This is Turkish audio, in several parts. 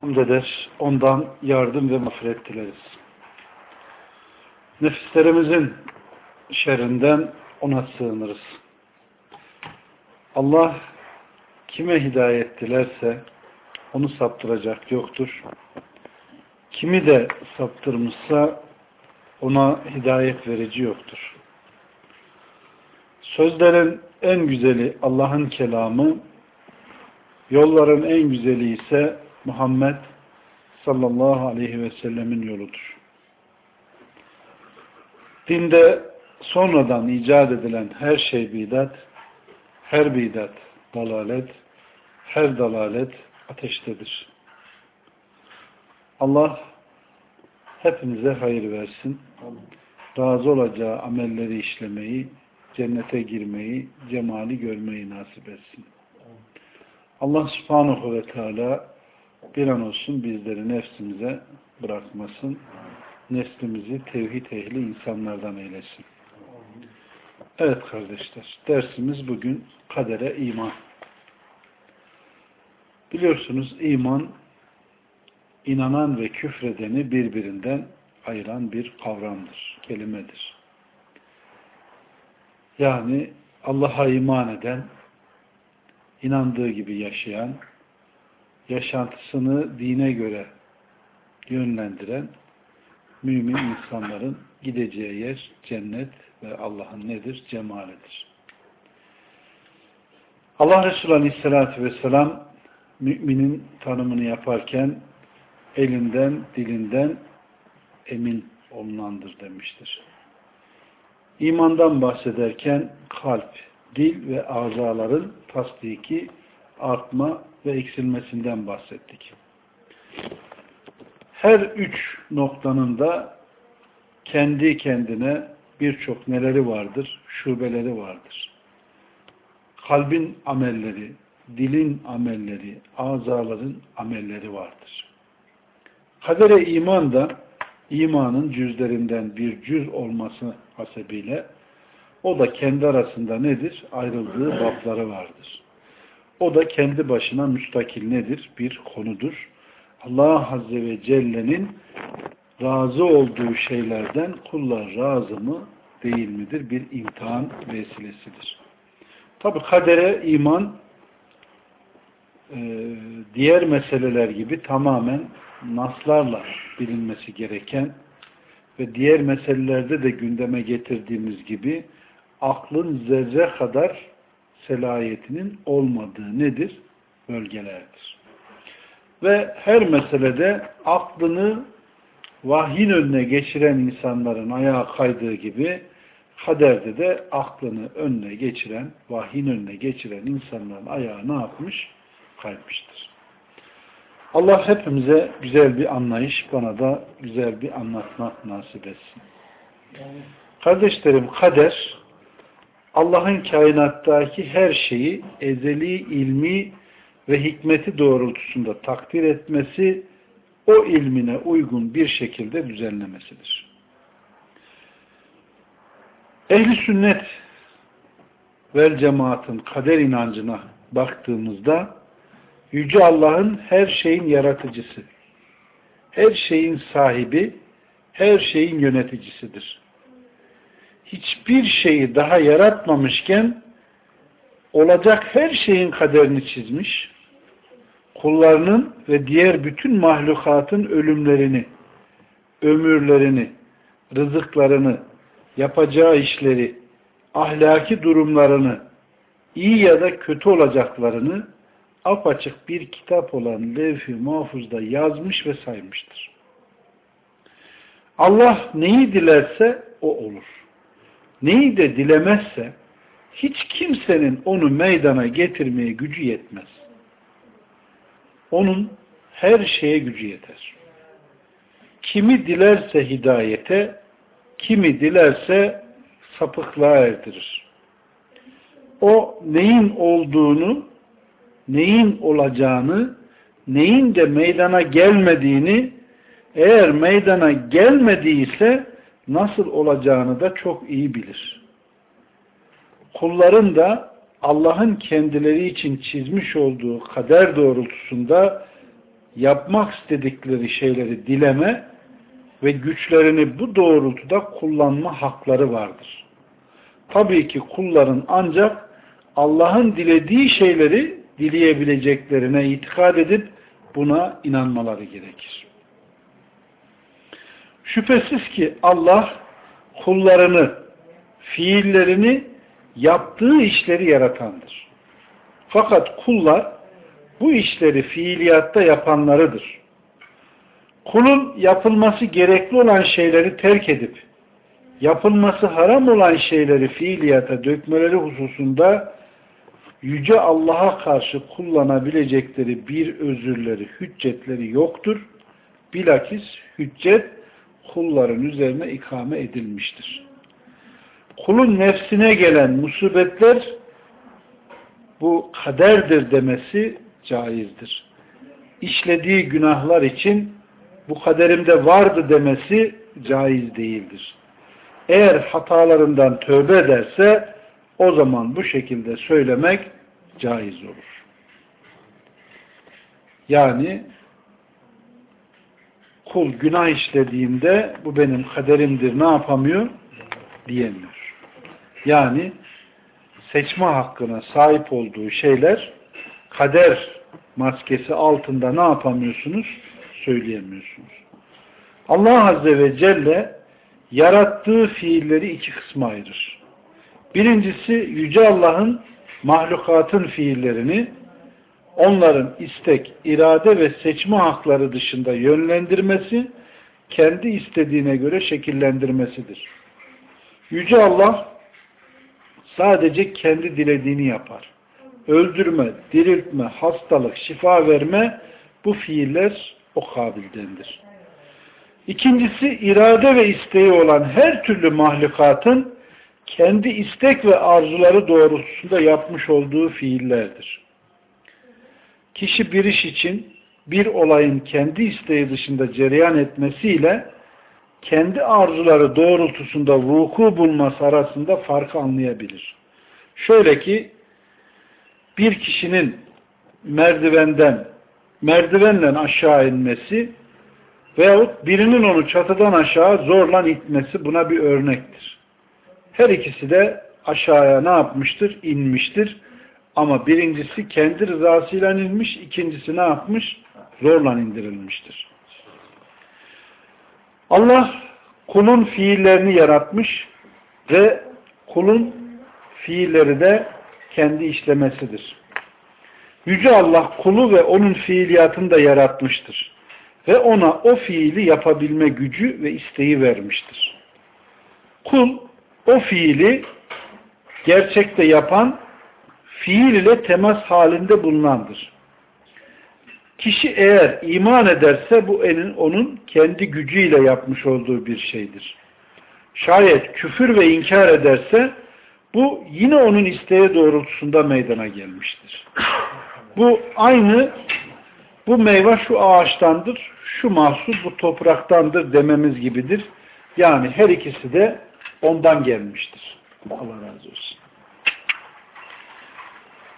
hamd ondan yardım ve mağfiret dileriz. Nefislerimizin şerrinden ona sığınırız. Allah kime hidayet dilerse onu saptıracak yoktur. Kimi de saptırmışsa ona hidayet verici yoktur. Sözlerin en güzeli Allah'ın kelamı, yolların en güzeli ise Muhammed sallallahu aleyhi ve sellemin yoludur. Dinde sonradan icat edilen her şey bidat, her bidat dalalet, her dalalet ateştedir. Allah hepimize hayır versin. Razı olacağı amelleri işlemeyi, cennete girmeyi, cemali görmeyi nasip etsin. Allah subhanahu ve teala bir an olsun bizleri nefsimize bırakmasın. Neslimizi tevhid ehli insanlardan eylesin. Evet kardeşler, dersimiz bugün kadere iman. Biliyorsunuz iman, inanan ve küfredeni birbirinden ayıran bir kavramdır, kelimedir. Yani Allah'a iman eden, inandığı gibi yaşayan, yaşantısını dine göre yönlendiren mümin insanların gideceği yer cennet ve Allah'ın nedir? Cemalidir. Allah Resulü Aleyhisselatü Vesselam müminin tanımını yaparken elinden, dilinden emin olunandır demiştir. İmandan bahsederken kalp, dil ve azaların tasdiki, artma ve eksilmesinden bahsettik. Her üç noktanın da kendi kendine birçok neleri vardır? Şubeleri vardır. Kalbin amelleri, dilin amelleri, azaların amelleri vardır. Kadere iman da imanın cüzlerinden bir cüz olması hasebiyle o da kendi arasında nedir? Ayrıldığı bapları vardır. O da kendi başına müstakil nedir? Bir konudur. Allah Azze ve Celle'nin razı olduğu şeylerden kullar razı mı değil midir? Bir imtihan vesilesidir. Tabi kadere iman e, diğer meseleler gibi tamamen naslarla bilinmesi gereken ve diğer meselelerde de gündeme getirdiğimiz gibi aklın zerre kadar selayetinin olmadığı nedir? Bölgelerdir. Ve her meselede aklını vahyin önüne geçiren insanların ayağa kaydığı gibi kaderde de aklını önüne geçiren, vahyin önüne geçiren insanların ayağı ne yapmış? Kaymıştır. Allah hepimize güzel bir anlayış, bana da güzel bir anlatmak nasip etsin. Kardeşlerim kader Allah'ın kainattaki her şeyi ezeli ilmi ve hikmeti doğrultusunda takdir etmesi, o ilmine uygun bir şekilde düzenlemesidir. Ehli sünnet vel cemaatın kader inancına baktığımızda Yüce Allah'ın her şeyin yaratıcısı, her şeyin sahibi, her şeyin yöneticisidir hiçbir şeyi daha yaratmamışken olacak her şeyin kaderini çizmiş, kullarının ve diğer bütün mahlukatın ölümlerini, ömürlerini, rızıklarını, yapacağı işleri, ahlaki durumlarını, iyi ya da kötü olacaklarını apaçık bir kitap olan levh-i mahfuzda yazmış ve saymıştır. Allah neyi dilerse o olur neyi de dilemezse hiç kimsenin onu meydana getirmeye gücü yetmez. Onun her şeye gücü yeter. Kimi dilerse hidayete, kimi dilerse sapıklığa erdirir. O neyin olduğunu, neyin olacağını, neyin de meydana gelmediğini, eğer meydana gelmediyse nasıl olacağını da çok iyi bilir. Kulların da Allah'ın kendileri için çizmiş olduğu kader doğrultusunda yapmak istedikleri şeyleri dileme ve güçlerini bu doğrultuda kullanma hakları vardır. Tabii ki kulların ancak Allah'ın dilediği şeyleri dileyebileceklerine itikad edip buna inanmaları gerekir. Şüphesiz ki Allah kullarını, fiillerini, yaptığı işleri yaratandır. Fakat kullar bu işleri fiiliyatta yapanlarıdır. Kulun yapılması gerekli olan şeyleri terk edip yapılması haram olan şeyleri fiiliyata dökmeleri hususunda Yüce Allah'a karşı kullanabilecekleri bir özürleri, hüccetleri yoktur. Bilakis hüccet kulların üzerine ikame edilmiştir. Kulun nefsine gelen musibetler bu kaderdir demesi caizdir. İşlediği günahlar için bu kaderimde vardı demesi caiz değildir. Eğer hatalarından tövbe ederse o zaman bu şekilde söylemek caiz olur. Yani kul günah işlediğinde bu benim kaderimdir ne yapamıyor? Diyemiyor. Yani seçme hakkına sahip olduğu şeyler kader maskesi altında ne yapamıyorsunuz? Söyleyemiyorsunuz. Allah Azze ve Celle yarattığı fiilleri iki kısma ayırır. Birincisi Yüce Allah'ın mahlukatın fiillerini onların istek, irade ve seçme hakları dışında yönlendirmesi, kendi istediğine göre şekillendirmesidir. Yüce Allah sadece kendi dilediğini yapar. Öldürme, diriltme, hastalık, şifa verme bu fiiller o kabildendir. İkincisi irade ve isteği olan her türlü mahlukatın kendi istek ve arzuları doğrultusunda yapmış olduğu fiillerdir. Kişi bir iş için bir olayın kendi isteği dışında cereyan etmesiyle kendi arzuları doğrultusunda vuku bulması arasında farkı anlayabilir. Şöyle ki bir kişinin merdivenden merdivenle aşağı inmesi veyahut birinin onu çatıdan aşağı zorla itmesi buna bir örnektir. Her ikisi de aşağıya ne yapmıştır? İnmiştir. Ama birincisi kendi rızasıyla inmiş, ikincisi ne yapmış? Zorla indirilmiştir. Allah kulun fiillerini yaratmış ve kulun fiilleri de kendi işlemesidir. Yüce Allah kulu ve onun fiiliyatını da yaratmıştır. Ve ona o fiili yapabilme gücü ve isteği vermiştir. Kul o fiili gerçekte yapan fiil ile temas halinde bulunandır. Kişi eğer iman ederse bu enin onun kendi gücüyle yapmış olduğu bir şeydir. Şayet küfür ve inkar ederse bu yine onun isteği doğrultusunda meydana gelmiştir. Bu aynı bu meyve şu ağaçtandır, şu mahsul bu topraktandır dememiz gibidir. Yani her ikisi de ondan gelmiştir. Allah razı olsun.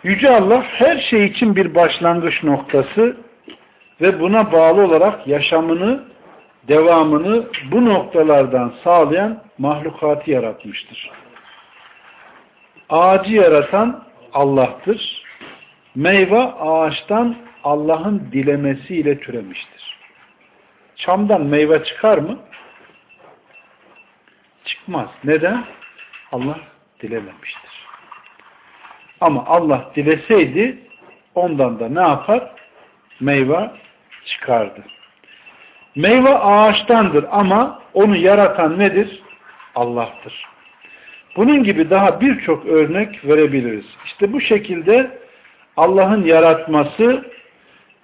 Yüce Allah her şey için bir başlangıç noktası ve buna bağlı olarak yaşamını, devamını bu noktalardan sağlayan mahlukatı yaratmıştır. Ağacı yaratan Allah'tır. Meyve ağaçtan Allah'ın dilemesiyle türemiştir. Çamdan meyve çıkar mı? Çıkmaz. Neden? Allah dilememiştir. Ama Allah dileseydi ondan da ne yapar? Meyve çıkardı. Meyve ağaçtandır ama onu yaratan nedir? Allah'tır. Bunun gibi daha birçok örnek verebiliriz. İşte bu şekilde Allah'ın yaratması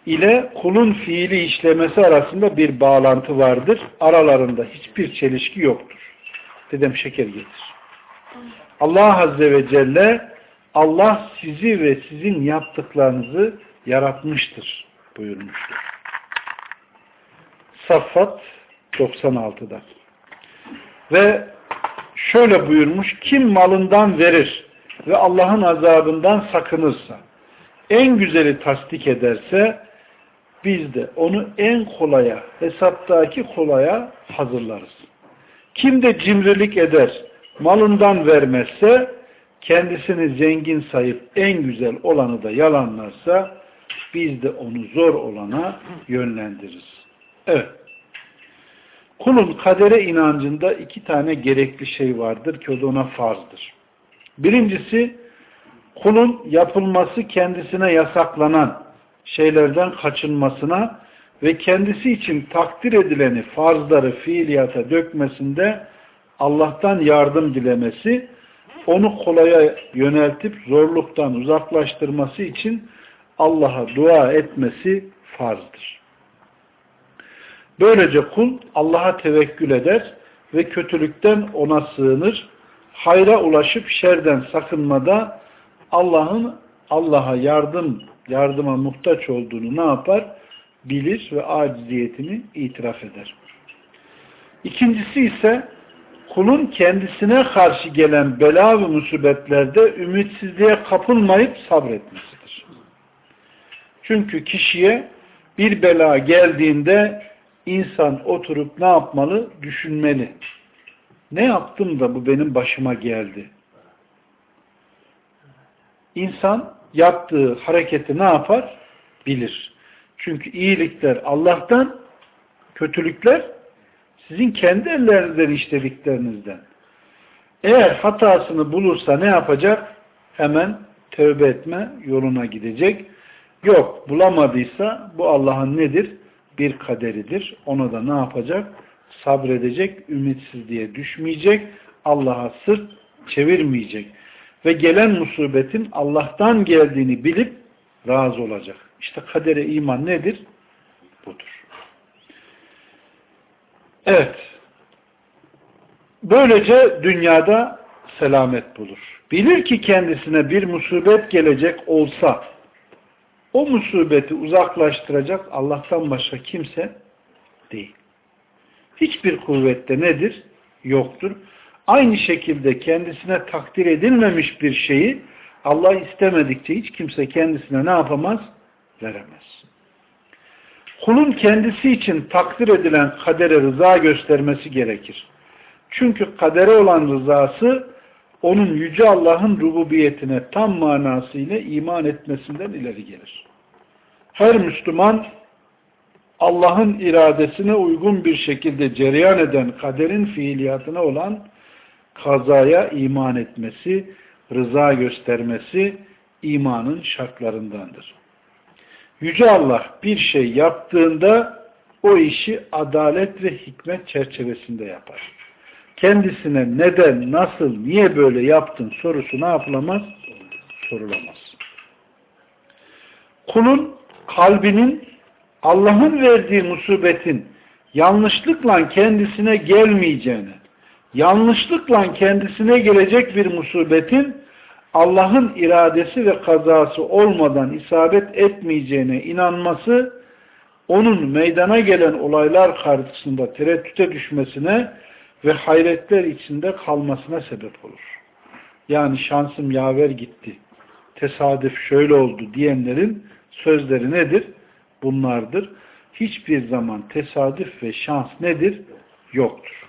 ile kulun fiili işlemesi arasında bir bağlantı vardır. Aralarında hiçbir çelişki yoktur. Dedem şeker getir. Allah Azze ve Celle Allah sizi ve sizin yaptıklarınızı yaratmıştır buyurmuştur. Saffat 96'da. Ve şöyle buyurmuş, kim malından verir ve Allah'ın azabından sakınırsa, en güzeli tasdik ederse, biz de onu en kolaya, hesaptaki kolaya hazırlarız. Kim de cimrilik eder, malından vermezse, kendisini zengin sayıp en güzel olanı da yalanlarsa, biz de onu zor olana yönlendiririz. Evet. Kulun kadere inancında iki tane gerekli şey vardır ki o da ona farzdır. Birincisi, kulun yapılması kendisine yasaklanan şeylerden kaçınmasına ve kendisi için takdir edileni farzları fiiliyata dökmesinde Allah'tan yardım dilemesi, onu kolaya yöneltip zorluktan uzaklaştırması için Allah'a dua etmesi farzdır. Böylece kul Allah'a tevekkül eder ve kötülükten ona sığınır, hayra ulaşıp şerden sakınmada Allah'ın Allah'a yardım yardıma muhtaç olduğunu ne yapar? Bilir ve aciziyetini itiraf eder. İkincisi ise kulun kendisine karşı gelen bela ve musibetlerde ümitsizliğe kapılmayıp sabretmesidir. Çünkü kişiye bir bela geldiğinde insan oturup ne yapmalı? Düşünmeli. Ne yaptım da bu benim başıma geldi? İnsan yaptığı hareketi ne yapar? Bilir. Çünkü iyilikler Allah'tan, kötülükler sizin kendi ellerinizden işlediklerinizden. Eğer hatasını bulursa ne yapacak? Hemen tövbe etme yoluna gidecek. Yok bulamadıysa bu Allah'ın nedir? Bir kaderidir. Ona da ne yapacak? Sabredecek, ümitsizliğe düşmeyecek, Allah'a sırt çevirmeyecek ve gelen musibetin Allah'tan geldiğini bilip razı olacak. İşte kadere iman nedir? Budur. Evet. Böylece dünyada selamet bulur. Bilir ki kendisine bir musibet gelecek olsa o musibeti uzaklaştıracak Allah'tan başka kimse değil. Hiçbir kuvvette nedir? Yoktur. Aynı şekilde kendisine takdir edilmemiş bir şeyi Allah istemedikçe hiç kimse kendisine ne yapamaz? Veremez. Kulun kendisi için takdir edilen kadere rıza göstermesi gerekir. Çünkü kadere olan rızası onun Yüce Allah'ın rububiyetine tam manasıyla iman etmesinden ileri gelir. Her Müslüman Allah'ın iradesine uygun bir şekilde cereyan eden kaderin fiiliyatına olan kazaya iman etmesi, rıza göstermesi imanın şartlarındandır. Yüce Allah bir şey yaptığında o işi adalet ve hikmet çerçevesinde yapar. Kendisine neden, nasıl, niye böyle yaptın sorusu ne yapılamaz? Sorulamaz. Kulun kalbinin Allah'ın verdiği musibetin yanlışlıkla kendisine gelmeyeceğini, yanlışlıkla kendisine gelecek bir musibetin Allah'ın iradesi ve kazası olmadan isabet etmeyeceğine inanması, onun meydana gelen olaylar karşısında tereddüte düşmesine ve hayretler içinde kalmasına sebep olur. Yani şansım yaver gitti, tesadüf şöyle oldu diyenlerin sözleri nedir? Bunlardır. Hiçbir zaman tesadüf ve şans nedir? Yoktur.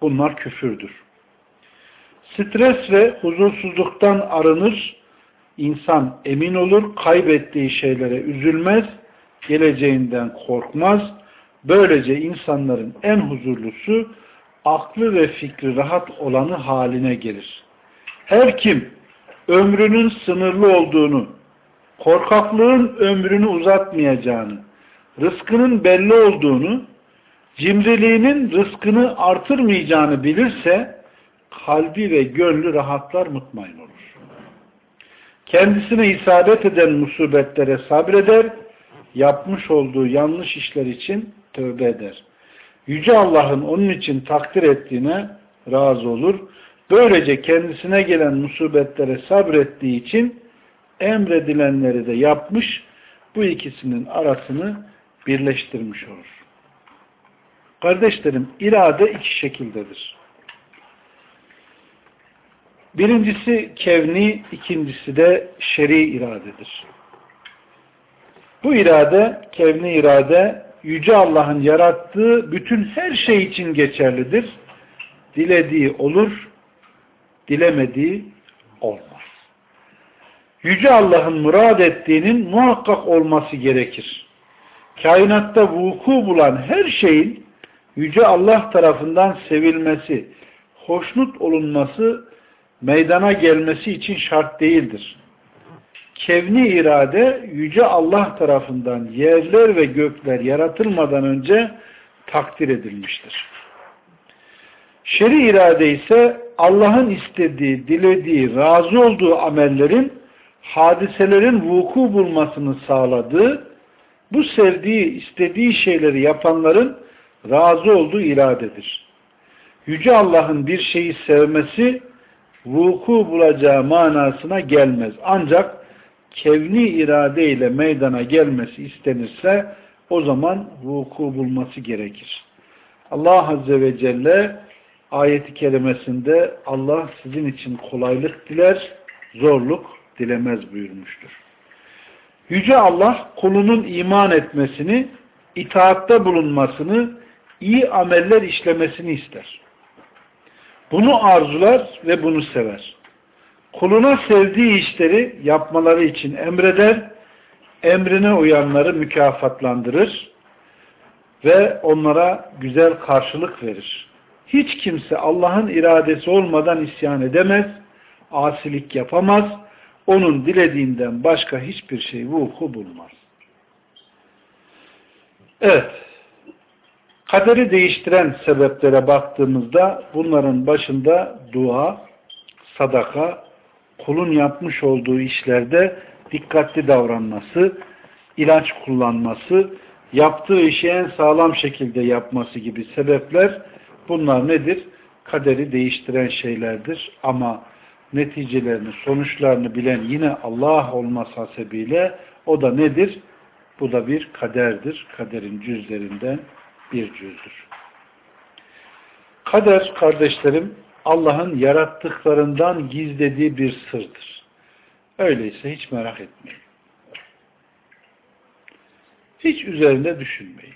Bunlar küfürdür. Stres ve huzursuzluktan arınır, insan emin olur, kaybettiği şeylere üzülmez, geleceğinden korkmaz. Böylece insanların en huzurlusu, aklı ve fikri rahat olanı haline gelir. Her kim ömrünün sınırlı olduğunu, korkaklığın ömrünü uzatmayacağını, rızkının belli olduğunu, cimriliğinin rızkını artırmayacağını bilirse kalbi ve gönlü rahatlar mutmain olur. Kendisine isabet eden musibetlere sabreder, yapmış olduğu yanlış işler için tövbe eder. Yüce Allah'ın onun için takdir ettiğine razı olur. Böylece kendisine gelen musibetlere sabrettiği için emredilenleri de yapmış, bu ikisinin arasını birleştirmiş olur. Kardeşlerim, irade iki şekildedir. Birincisi kevni, ikincisi de şer'i iradedir. Bu irade, kevni irade, Yüce Allah'ın yarattığı bütün her şey için geçerlidir. Dilediği olur, dilemediği olmaz. Yüce Allah'ın murad ettiğinin muhakkak olması gerekir. Kainatta vuku bulan her şeyin Yüce Allah tarafından sevilmesi, hoşnut olunması, meydana gelmesi için şart değildir. Kevni irade Yüce Allah tarafından yerler ve gökler yaratılmadan önce takdir edilmiştir. Şer'i irade ise Allah'ın istediği, dilediği, razı olduğu amellerin hadiselerin vuku bulmasını sağladığı, bu sevdiği, istediği şeyleri yapanların razı olduğu iradedir. Yüce Allah'ın bir şeyi sevmesi vuku bulacağı manasına gelmez. Ancak kevni irade ile meydana gelmesi istenirse o zaman vuku bulması gerekir. Allah Azze ve Celle ayeti kerimesinde Allah sizin için kolaylık diler, zorluk dilemez buyurmuştur. Yüce Allah kulunun iman etmesini, itaatte bulunmasını, iyi ameller işlemesini ister. Bunu arzular ve bunu sever. Kuluna sevdiği işleri yapmaları için emreder, emrine uyanları mükafatlandırır ve onlara güzel karşılık verir. Hiç kimse Allah'ın iradesi olmadan isyan edemez, asilik yapamaz, onun dilediğinden başka hiçbir şey vuku bulmaz. Evet, kaderi değiştiren sebeplere baktığımızda bunların başında dua, sadaka, kulun yapmış olduğu işlerde dikkatli davranması, ilaç kullanması, yaptığı işi en sağlam şekilde yapması gibi sebepler bunlar nedir? Kaderi değiştiren şeylerdir. Ama neticelerini, sonuçlarını bilen yine Allah olması hasebiyle o da nedir? Bu da bir kaderdir. Kaderin cüzlerinden bir cüzdür. Kader kardeşlerim Allah'ın yarattıklarından gizlediği bir sırdır. Öyleyse hiç merak etmeyin. Hiç üzerinde düşünmeyin.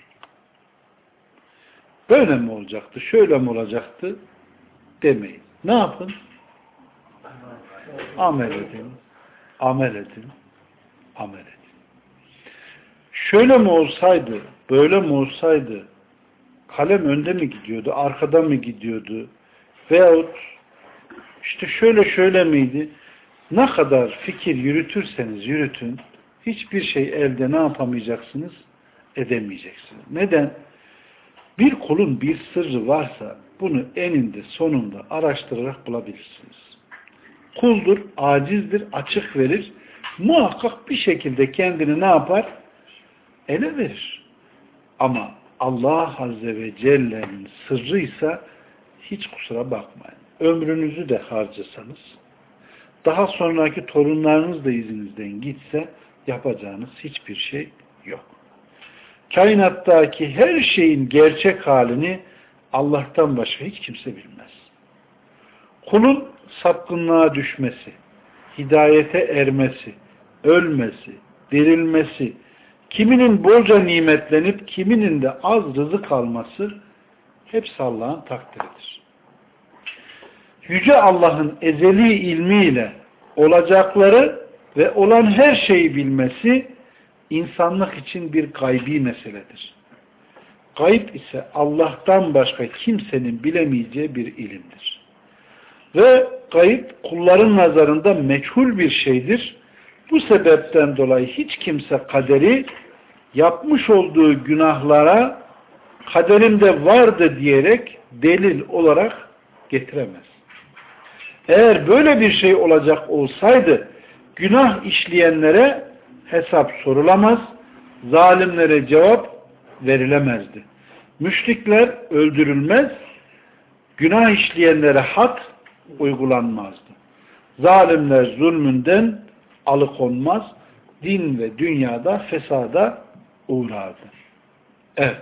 Böyle mi olacaktı, şöyle mi olacaktı demeyin. Ne yapın? Amel edin, amel edin, amel edin. Şöyle mi olsaydı, böyle mi olsaydı, kalem önde mi gidiyordu, arkada mı gidiyordu, veyahut işte şöyle şöyle miydi, ne kadar fikir yürütürseniz yürütün, hiçbir şey elde ne yapamayacaksınız? Edemeyeceksiniz. Neden? Bir kulun bir sırrı varsa bunu eninde sonunda araştırarak bulabilirsiniz kuldur, acizdir, açık verir. Muhakkak bir şekilde kendini ne yapar? Ele verir. Ama Allah Azze ve Celle'nin sırrıysa hiç kusura bakmayın. Ömrünüzü de harcasanız, daha sonraki torunlarınız da izinizden gitse yapacağınız hiçbir şey yok. Kainattaki her şeyin gerçek halini Allah'tan başka hiç kimse bilmez. Kulun sapkınlığa düşmesi, hidayete ermesi, ölmesi, dirilmesi, kiminin bolca nimetlenip kiminin de az rızık alması hepsi Allah'ın takdiridir. Yüce Allah'ın ezeli ilmiyle olacakları ve olan her şeyi bilmesi insanlık için bir gaybi meseledir. Gayb ise Allah'tan başka kimsenin bilemeyeceği bir ilimdir. Ve kayıp kulların nazarında meçhul bir şeydir. Bu sebepten dolayı hiç kimse kaderi yapmış olduğu günahlara kaderinde vardı diyerek delil olarak getiremez. Eğer böyle bir şey olacak olsaydı günah işleyenlere hesap sorulamaz, zalimlere cevap verilemezdi. Müşrikler öldürülmez, günah işleyenlere hat uygulanmazdı. Zalimler zulmünden alıkonmaz, din ve dünyada fesada uğrardı. Evet.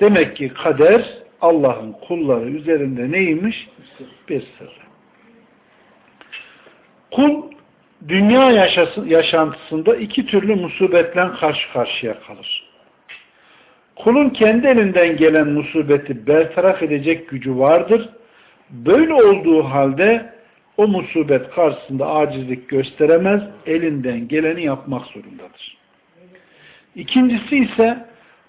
Demek ki kader Allah'ın kulları üzerinde neymiş? Bir sır. Kul dünya yaşası, yaşantısında iki türlü musibetle karşı karşıya kalır. Kulun kendi elinden gelen musibeti bertaraf edecek gücü vardır. Böyle olduğu halde o musibet karşısında acizlik gösteremez, elinden geleni yapmak zorundadır. İkincisi ise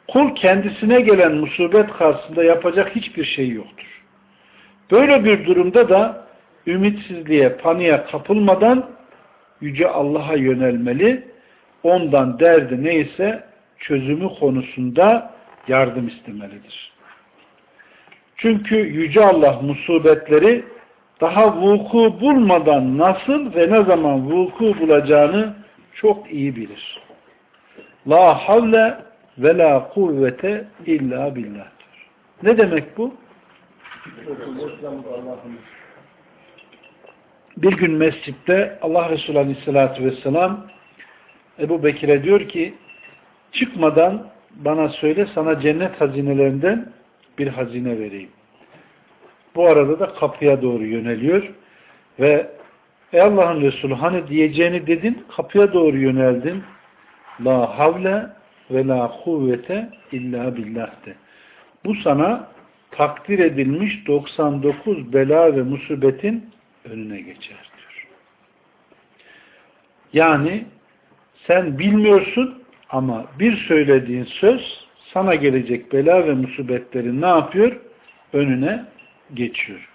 kul kendisine gelen musibet karşısında yapacak hiçbir şey yoktur. Böyle bir durumda da ümitsizliğe, paniğe kapılmadan Yüce Allah'a yönelmeli, ondan derdi neyse çözümü konusunda yardım istemelidir. Çünkü Yüce Allah musibetleri daha vuku bulmadan nasıl ve ne zaman vuku bulacağını çok iyi bilir. La havle ve la kuvvete illa billah. Ne demek bu? Bir gün mescitte Allah Resulü Aleyhisselatü Vesselam Ebu Bekir'e diyor ki çıkmadan bana söyle sana cennet hazinelerinden bir hazine vereyim. Bu arada da kapıya doğru yöneliyor ve Ey Allah'ın Resulü hani diyeceğini dedin kapıya doğru yöneldin. La havle ve la kuvvete illa billah de. Bu sana takdir edilmiş 99 bela ve musibetin önüne geçer diyor. Yani sen bilmiyorsun ama bir söylediğin söz sana gelecek bela ve musibetlerin ne yapıyor? Önüne geçiyor.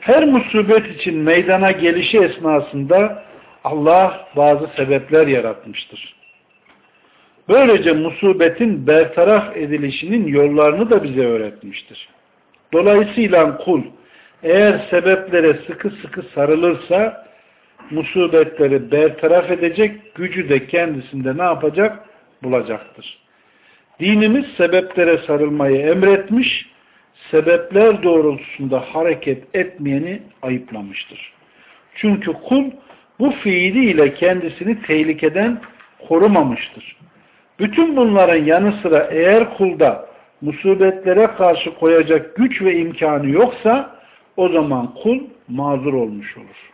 Her musibet için meydana gelişi esnasında Allah bazı sebepler yaratmıştır. Böylece musibetin bertaraf edilişinin yollarını da bize öğretmiştir. Dolayısıyla kul eğer sebeplere sıkı sıkı sarılırsa musibetleri bertaraf edecek gücü de kendisinde ne yapacak? Bulacaktır. Dinimiz sebeplere sarılmayı emretmiş, sebepler doğrultusunda hareket etmeyeni ayıplamıştır. Çünkü kul bu fiiliyle kendisini tehlikeden korumamıştır. Bütün bunların yanı sıra eğer kulda musibetlere karşı koyacak güç ve imkanı yoksa o zaman kul mazur olmuş olur.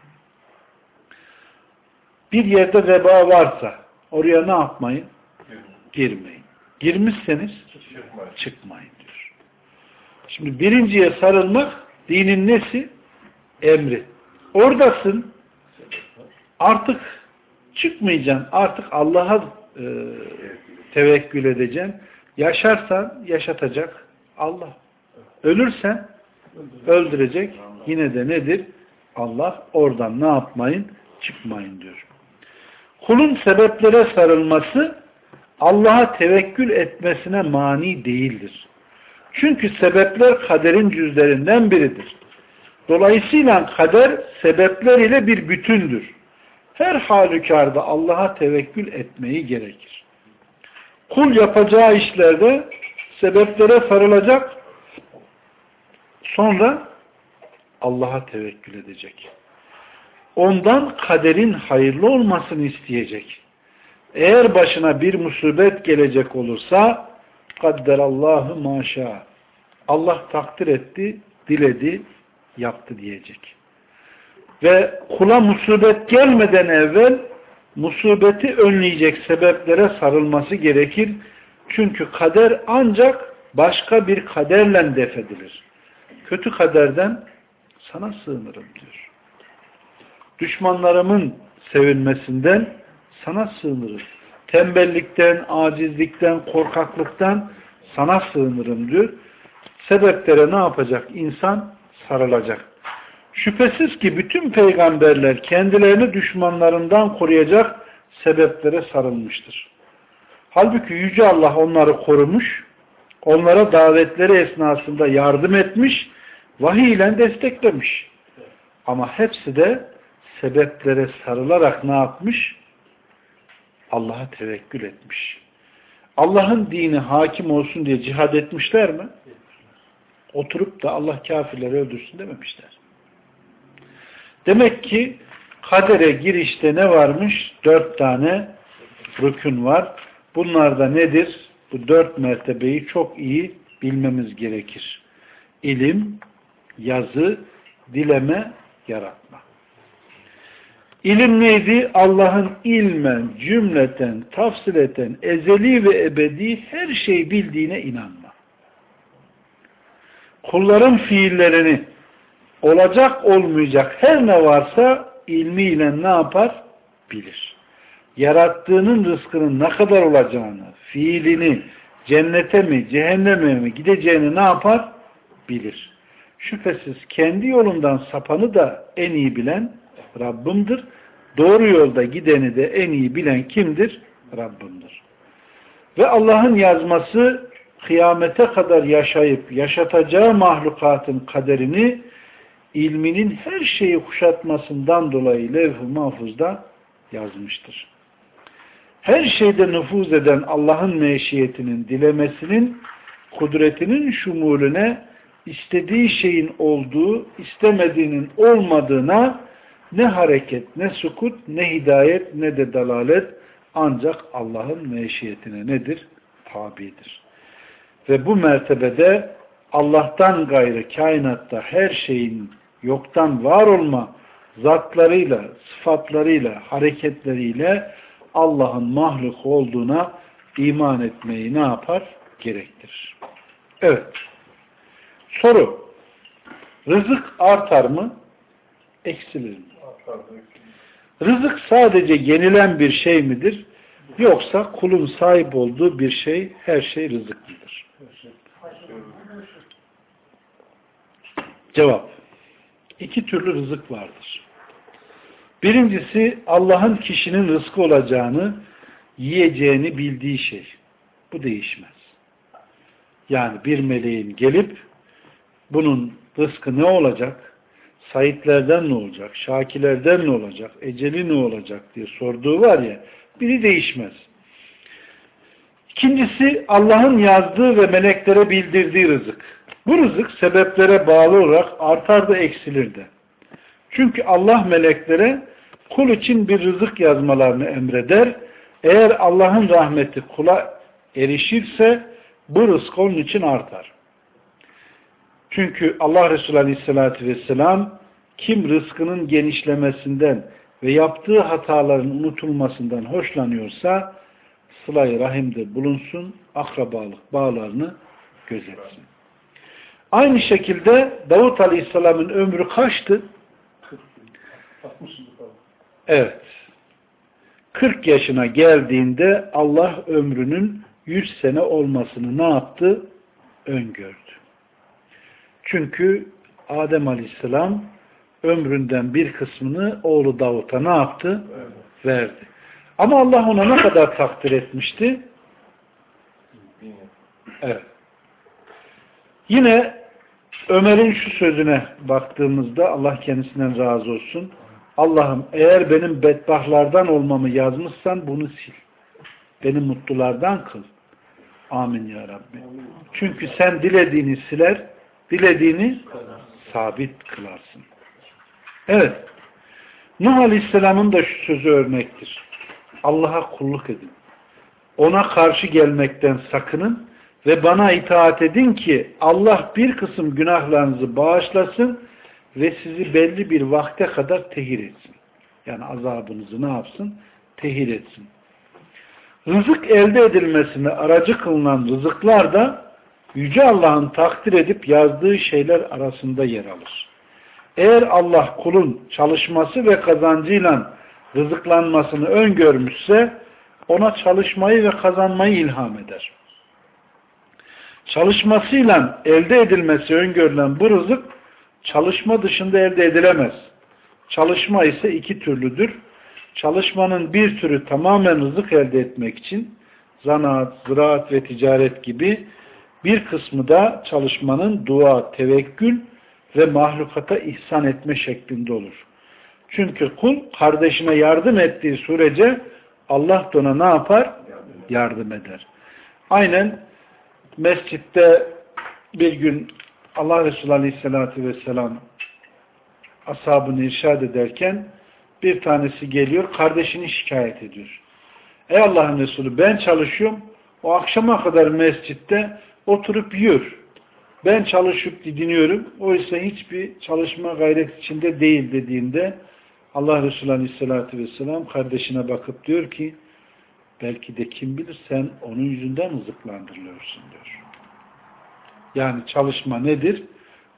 Bir yerde veba varsa oraya ne yapmayın? Girmeyin. Girmişseniz çıkmayın diyor. Şimdi birinciye sarılmak dinin nesi? Emri. Oradasın artık çıkmayacaksın. Artık Allah'a e, tevekkül edeceksin. Yaşarsan yaşatacak Allah. Ölürsen öldürecek. Yine de nedir? Allah oradan ne yapmayın? Çıkmayın diyor. Kulun sebeplere sarılması Allah'a tevekkül etmesine mani değildir. Çünkü sebepler kaderin cüzlerinden biridir. Dolayısıyla kader sebepler ile bir bütündür. Her halükarda Allah'a tevekkül etmeyi gerekir. Kul yapacağı işlerde sebeplere sarılacak, sonra Allah'a tevekkül edecek. Ondan kaderin hayırlı olmasını isteyecek. Eğer başına bir musibet gelecek olursa kadderallahu maşa. Allah takdir etti, diledi, yaptı diyecek. Ve kula musibet gelmeden evvel musibeti önleyecek sebeplere sarılması gerekir. Çünkü kader ancak başka bir kaderle defedilir. Kötü kaderden sana sığınırım diyor. Düşmanlarımın sevinmesinden sana sığınırım. Tembellikten, acizlikten, korkaklıktan sana sığınırım diyor. Sebeplere ne yapacak? İnsan sarılacak. Şüphesiz ki bütün peygamberler kendilerini düşmanlarından koruyacak sebeplere sarılmıştır. Halbuki Yüce Allah onları korumuş, onlara davetleri esnasında yardım etmiş, vahiy ile desteklemiş. Ama hepsi de sebeplere sarılarak ne yapmış? Allah'a tevekkül etmiş. Allah'ın dini hakim olsun diye cihad etmişler mi? Oturup da Allah kafirleri öldürsün dememişler. Demek ki kadere girişte ne varmış? Dört tane rükün var. Bunlar da nedir? Bu dört mertebeyi çok iyi bilmemiz gerekir. İlim, yazı, dileme, yaratma. İlim neydi? Allah'ın ilmen, cümleten, tafsileten, ezeli ve ebedi her şeyi bildiğine inanma. Kulların fiillerini olacak olmayacak her ne varsa ilmiyle ne yapar? Bilir. Yarattığının rızkının ne kadar olacağını, fiilini, cennete mi, cehenneme mi gideceğini ne yapar? Bilir. Şüphesiz kendi yolundan sapanı da en iyi bilen Rabbimdir. Doğru yolda gideni de en iyi bilen kimdir? Rabbimdir. Ve Allah'ın yazması kıyamete kadar yaşayıp yaşatacağı mahlukatın kaderini ilminin her şeyi kuşatmasından dolayı levh-i mahfuzda yazmıştır. Her şeyde nüfuz eden Allah'ın meşiyetinin, dilemesinin, kudretinin şumulüne istediği şeyin olduğu, istemediğinin olmadığına ne hareket, ne sukut, ne hidayet, ne de dalalet ancak Allah'ın meşiyetine nedir? Tabidir. Ve bu mertebede Allah'tan gayrı kainatta her şeyin yoktan var olma zatlarıyla, sıfatlarıyla, hareketleriyle Allah'ın mahluk olduğuna iman etmeyi ne yapar? Gerektirir. Evet. Soru. Rızık artar mı? Eksilir mi? Rızık sadece yenilen bir şey midir? Yoksa kulun sahip olduğu bir şey, her şey rızık mıdır? Cevap. İki türlü rızık vardır. Birincisi Allah'ın kişinin rızkı olacağını, yiyeceğini bildiği şey. Bu değişmez. Yani bir meleğin gelip bunun rızkı ne olacak? Saitlerden ne olacak? Şakilerden ne olacak? Eceli ne olacak diye sorduğu var ya biri değişmez. İkincisi Allah'ın yazdığı ve meleklere bildirdiği rızık. Bu rızık sebeplere bağlı olarak artar da eksilir de. Çünkü Allah meleklere kul için bir rızık yazmalarını emreder. Eğer Allah'ın rahmeti kula erişirse bu rızk onun için artar. Çünkü Allah Resulü Aleyhisselatü Vesselam kim rızkının genişlemesinden ve yaptığı hataların unutulmasından hoşlanıyorsa sıla rahimde bulunsun, akrabalık bağlarını gözetsin. Aynı şekilde Davut Aleyhisselam'ın ömrü kaçtı? Evet. 40 yaşına geldiğinde Allah ömrünün 100 sene olmasını ne yaptı? Öngördü. Çünkü Adem Aleyhisselam ömründen bir kısmını oğlu Davut'a ne yaptı? Verdi. Ama Allah ona ne kadar takdir etmişti? Evet. Yine Ömer'in şu sözüne baktığımızda Allah kendisinden razı olsun. Allah'ım eğer benim bedbahtlardan olmamı yazmışsan bunu sil. Beni mutlulardan kıl. Amin ya Rabbi. Çünkü sen dilediğini siler, dilediğini sabit kılarsın. Evet. Nuh Aleyhisselam'ın da şu sözü örnektir. Allah'a kulluk edin. Ona karşı gelmekten sakının ve bana itaat edin ki Allah bir kısım günahlarınızı bağışlasın ve sizi belli bir vakte kadar tehir etsin. Yani azabınızı ne yapsın? Tehir etsin. Rızık elde edilmesine aracı kılınan rızıklar da Yüce Allah'ın takdir edip yazdığı şeyler arasında yer alır. Eğer Allah kulun çalışması ve kazancıyla rızıklanmasını öngörmüşse ona çalışmayı ve kazanmayı ilham eder. Çalışmasıyla elde edilmesi öngörülen bu rızık çalışma dışında elde edilemez. Çalışma ise iki türlüdür. Çalışmanın bir türü tamamen rızık elde etmek için zanaat, ziraat ve ticaret gibi bir kısmı da çalışmanın dua, tevekkül ve mahlukata ihsan etme şeklinde olur. Çünkü kul kardeşine yardım ettiği sürece Allah da ona ne yapar? Yardım eder. Aynen mescitte bir gün Allah Resulü Aleyhisselatü Vesselam ashabını irşad ederken bir tanesi geliyor, kardeşini şikayet ediyor. Ey Allah'ın Resulü ben çalışıyorum, o akşama kadar mescitte oturup yiyor. Ben çalışıp dinliyorum, oysa hiçbir çalışma gayret içinde değil dediğinde Allah Resulü Aleyhisselatü Vesselam kardeşine bakıp diyor ki belki de kim bilir sen onun yüzünden rızıklandırılıyorsun diyor. Yani çalışma nedir?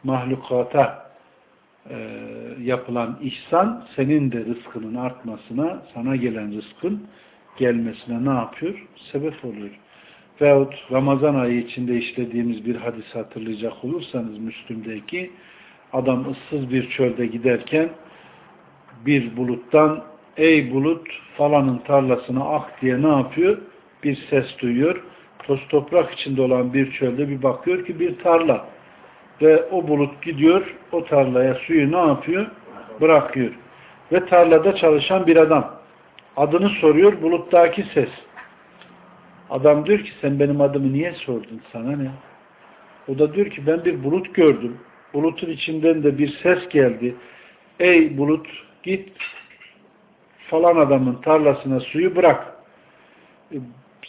Mahlukata e, yapılan ihsan senin de rızkının artmasına, sana gelen rızkın gelmesine ne yapıyor? Sebep oluyor. Veyahut Ramazan ayı içinde işlediğimiz bir hadis hatırlayacak olursanız Müslüm'deki adam ıssız bir çölde giderken bir buluttan ey bulut falanın tarlasına ak diye ne yapıyor? Bir ses duyuyor. Toz toprak içinde olan bir çölde bir bakıyor ki bir tarla. Ve o bulut gidiyor o tarlaya suyu ne yapıyor? Bırakıyor. Ve tarlada çalışan bir adam. Adını soruyor buluttaki ses. Adam diyor ki sen benim adımı niye sordun sana ne? O da diyor ki ben bir bulut gördüm. Bulutun içinden de bir ses geldi. Ey bulut git falan adamın tarlasına suyu bırak. E,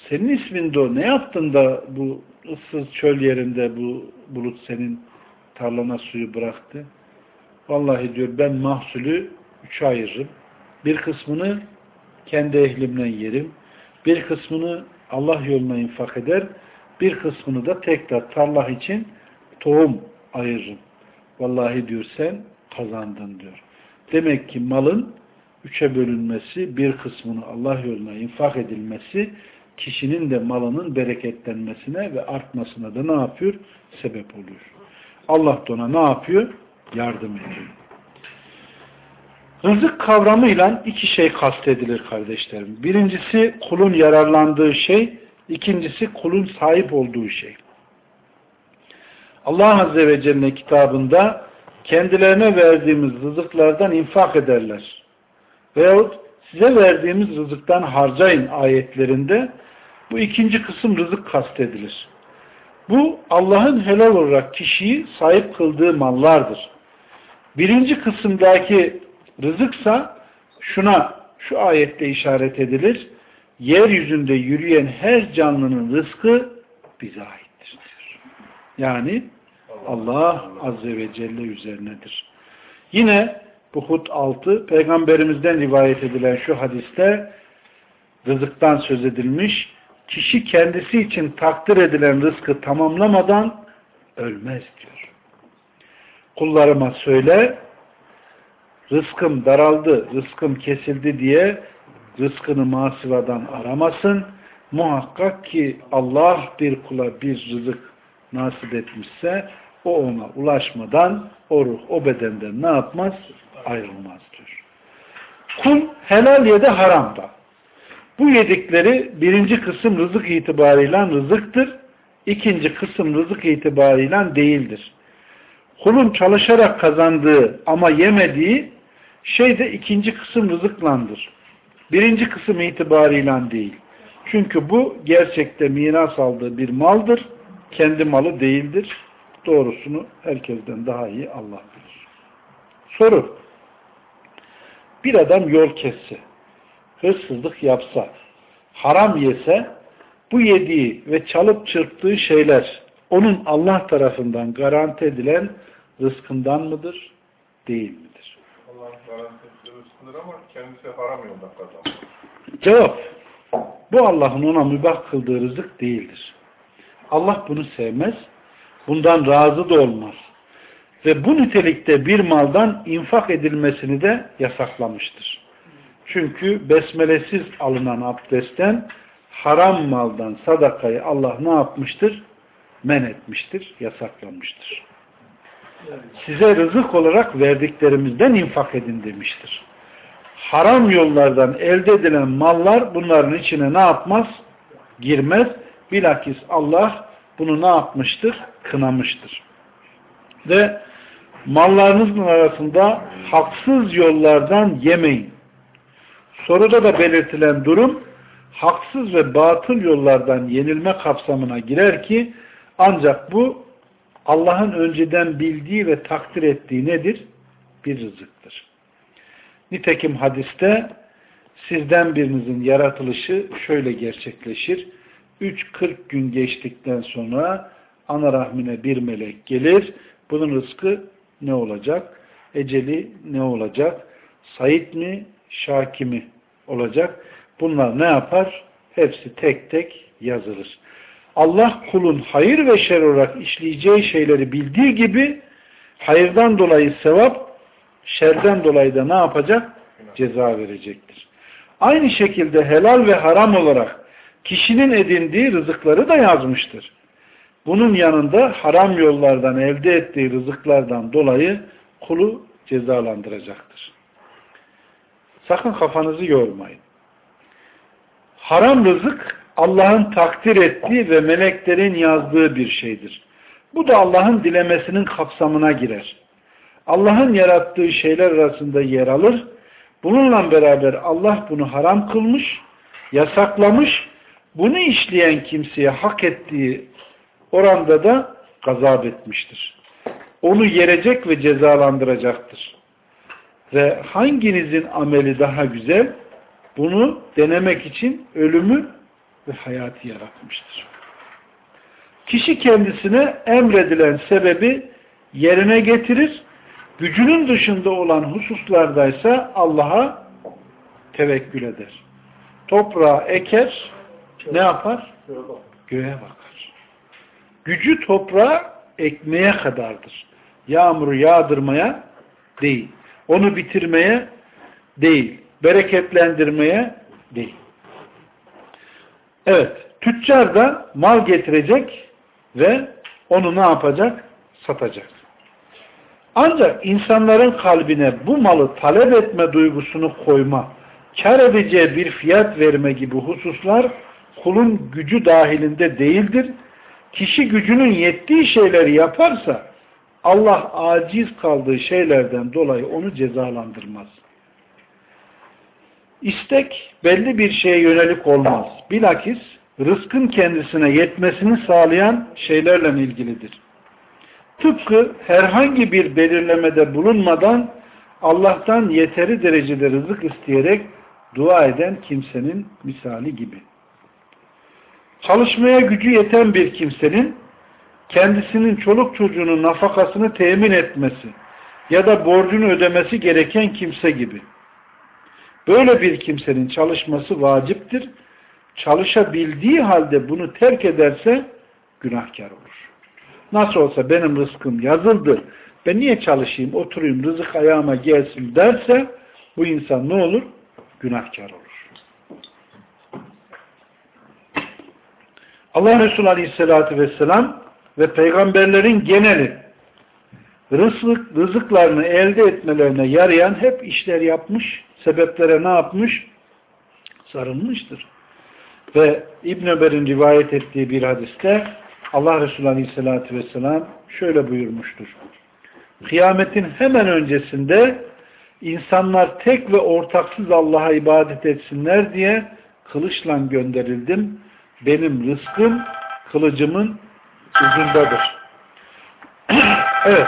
senin ismin de o. Ne yaptın da bu ıssız çöl yerinde bu bulut senin tarlana suyu bıraktı? Vallahi diyor ben mahsulü üçe ayırırım. Bir kısmını kendi ehlimden yerim. Bir kısmını Allah yoluna infak eder. Bir kısmını da tekrar tarlah için tohum ayırırım. Vallahi diyor sen kazandın diyor. Demek ki malın üçe bölünmesi, bir kısmını Allah yoluna infak edilmesi, kişinin de malının bereketlenmesine ve artmasına da ne yapıyor? Sebep oluyor. Allah da ona ne yapıyor? Yardım ediyor. Rızık kavramıyla iki şey kastedilir kardeşlerim. Birincisi kulun yararlandığı şey, ikincisi kulun sahip olduğu şey. Allah Azze ve Celle kitabında kendilerine verdiğimiz rızıklardan infak ederler. Veyahut size verdiğimiz rızıktan harcayın ayetlerinde bu ikinci kısım rızık kastedilir. Bu Allah'ın helal olarak kişiyi sahip kıldığı mallardır. Birinci kısımdaki rızıksa şuna şu ayette işaret edilir. Yeryüzünde yürüyen her canlının rızkı bize aittir diyor. Yani Allah Azze ve Celle üzerinedir. Yine bu Hud 6 peygamberimizden rivayet edilen şu hadiste rızıktan söz edilmiş kişi kendisi için takdir edilen rızkı tamamlamadan ölmez diyor. Kullarıma söyle rızkım daraldı, rızkım kesildi diye rızkını masivadan aramasın. Muhakkak ki Allah bir kula bir rızık nasip etmişse o ona ulaşmadan o ruh o bedenden ne yapmaz? Ayrılmaz diyor. Kul helal ya da haram da. Bu yedikleri birinci kısım rızık itibarıyla rızıktır. İkinci kısım rızık itibarıyla değildir. Kulun çalışarak kazandığı ama yemediği şey de ikinci kısım rızıklandır. Birinci kısım itibarıyla değil. Çünkü bu gerçekte miras aldığı bir maldır. Kendi malı değildir. Doğrusunu herkesten daha iyi Allah bilir. Soru. Bir adam yol kesse, hırsızlık yapsa, haram yese, bu yediği ve çalıp çırptığı şeyler onun Allah tarafından garanti edilen rızkından mıdır, değil midir? Cevap. Bu Allah'ın ona mübah kıldığı rızık değildir. Allah bunu sevmez bundan razı da olmaz. Ve bu nitelikte bir maldan infak edilmesini de yasaklamıştır. Çünkü besmelesiz alınan abdestten haram maldan sadakayı Allah ne yapmıştır? Men etmiştir, yasaklamıştır. Size rızık olarak verdiklerimizden infak edin demiştir. Haram yollardan elde edilen mallar bunların içine ne yapmaz? Girmez. Bilakis Allah bunu ne yapmıştır? Kınamıştır. Ve mallarınızın arasında haksız yollardan yemeyin. Soruda da belirtilen durum haksız ve batıl yollardan yenilme kapsamına girer ki ancak bu Allah'ın önceden bildiği ve takdir ettiği nedir? Bir rızıktır. Nitekim hadiste sizden birinizin yaratılışı şöyle gerçekleşir. 3-40 gün geçtikten sonra ana rahmine bir melek gelir. Bunun rızkı ne olacak? Eceli ne olacak? Said mi? Şaki mi olacak? Bunlar ne yapar? Hepsi tek tek yazılır. Allah kulun hayır ve şer olarak işleyeceği şeyleri bildiği gibi hayırdan dolayı sevap, şerden dolayı da ne yapacak? Ceza verecektir. Aynı şekilde helal ve haram olarak kişinin edindiği rızıkları da yazmıştır. Bunun yanında haram yollardan elde ettiği rızıklardan dolayı kulu cezalandıracaktır. Sakın kafanızı yormayın. Haram rızık Allah'ın takdir ettiği ve meleklerin yazdığı bir şeydir. Bu da Allah'ın dilemesinin kapsamına girer. Allah'ın yarattığı şeyler arasında yer alır. Bununla beraber Allah bunu haram kılmış, yasaklamış, bunu işleyen kimseye hak ettiği oranda da gazap etmiştir. Onu yerecek ve cezalandıracaktır. Ve hanginizin ameli daha güzel? Bunu denemek için ölümü ve hayatı yaratmıştır. Kişi kendisine emredilen sebebi yerine getirir. Gücünün dışında olan hususlardaysa Allah'a tevekkül eder. Toprağa eker, ne yapar? Göğe bakar. Gücü toprağa ekmeye kadardır. Yağmuru yağdırmaya değil. Onu bitirmeye değil. Bereketlendirmeye değil. Evet. Tüccar da mal getirecek ve onu ne yapacak? Satacak. Ancak insanların kalbine bu malı talep etme duygusunu koyma, kar edeceği bir fiyat verme gibi hususlar kulun gücü dahilinde değildir. Kişi gücünün yettiği şeyleri yaparsa Allah aciz kaldığı şeylerden dolayı onu cezalandırmaz. İstek belli bir şeye yönelik olmaz. Bilakis rızkın kendisine yetmesini sağlayan şeylerle ilgilidir. Tıpkı herhangi bir belirlemede bulunmadan Allah'tan yeteri derecede rızık isteyerek dua eden kimsenin misali gibi. Çalışmaya gücü yeten bir kimsenin kendisinin çoluk çocuğunun nafakasını temin etmesi ya da borcunu ödemesi gereken kimse gibi. Böyle bir kimsenin çalışması vaciptir. Çalışabildiği halde bunu terk ederse günahkar olur. Nasıl olsa benim rızkım yazıldı. Ben niye çalışayım, oturayım, rızık ayağıma gelsin derse bu insan ne olur? Günahkar olur. Allah Resulü Aleyhisselatü Vesselam ve peygamberlerin geneli rızık, rızıklarını elde etmelerine yarayan hep işler yapmış, sebeplere ne yapmış? Sarılmıştır. Ve İbn Ömer'in rivayet ettiği bir hadiste Allah Resulü Aleyhisselatü Vesselam şöyle buyurmuştur. Kıyametin hemen öncesinde insanlar tek ve ortaksız Allah'a ibadet etsinler diye kılıçla gönderildim. Benim rızkım kılıcımın ucundadır. evet.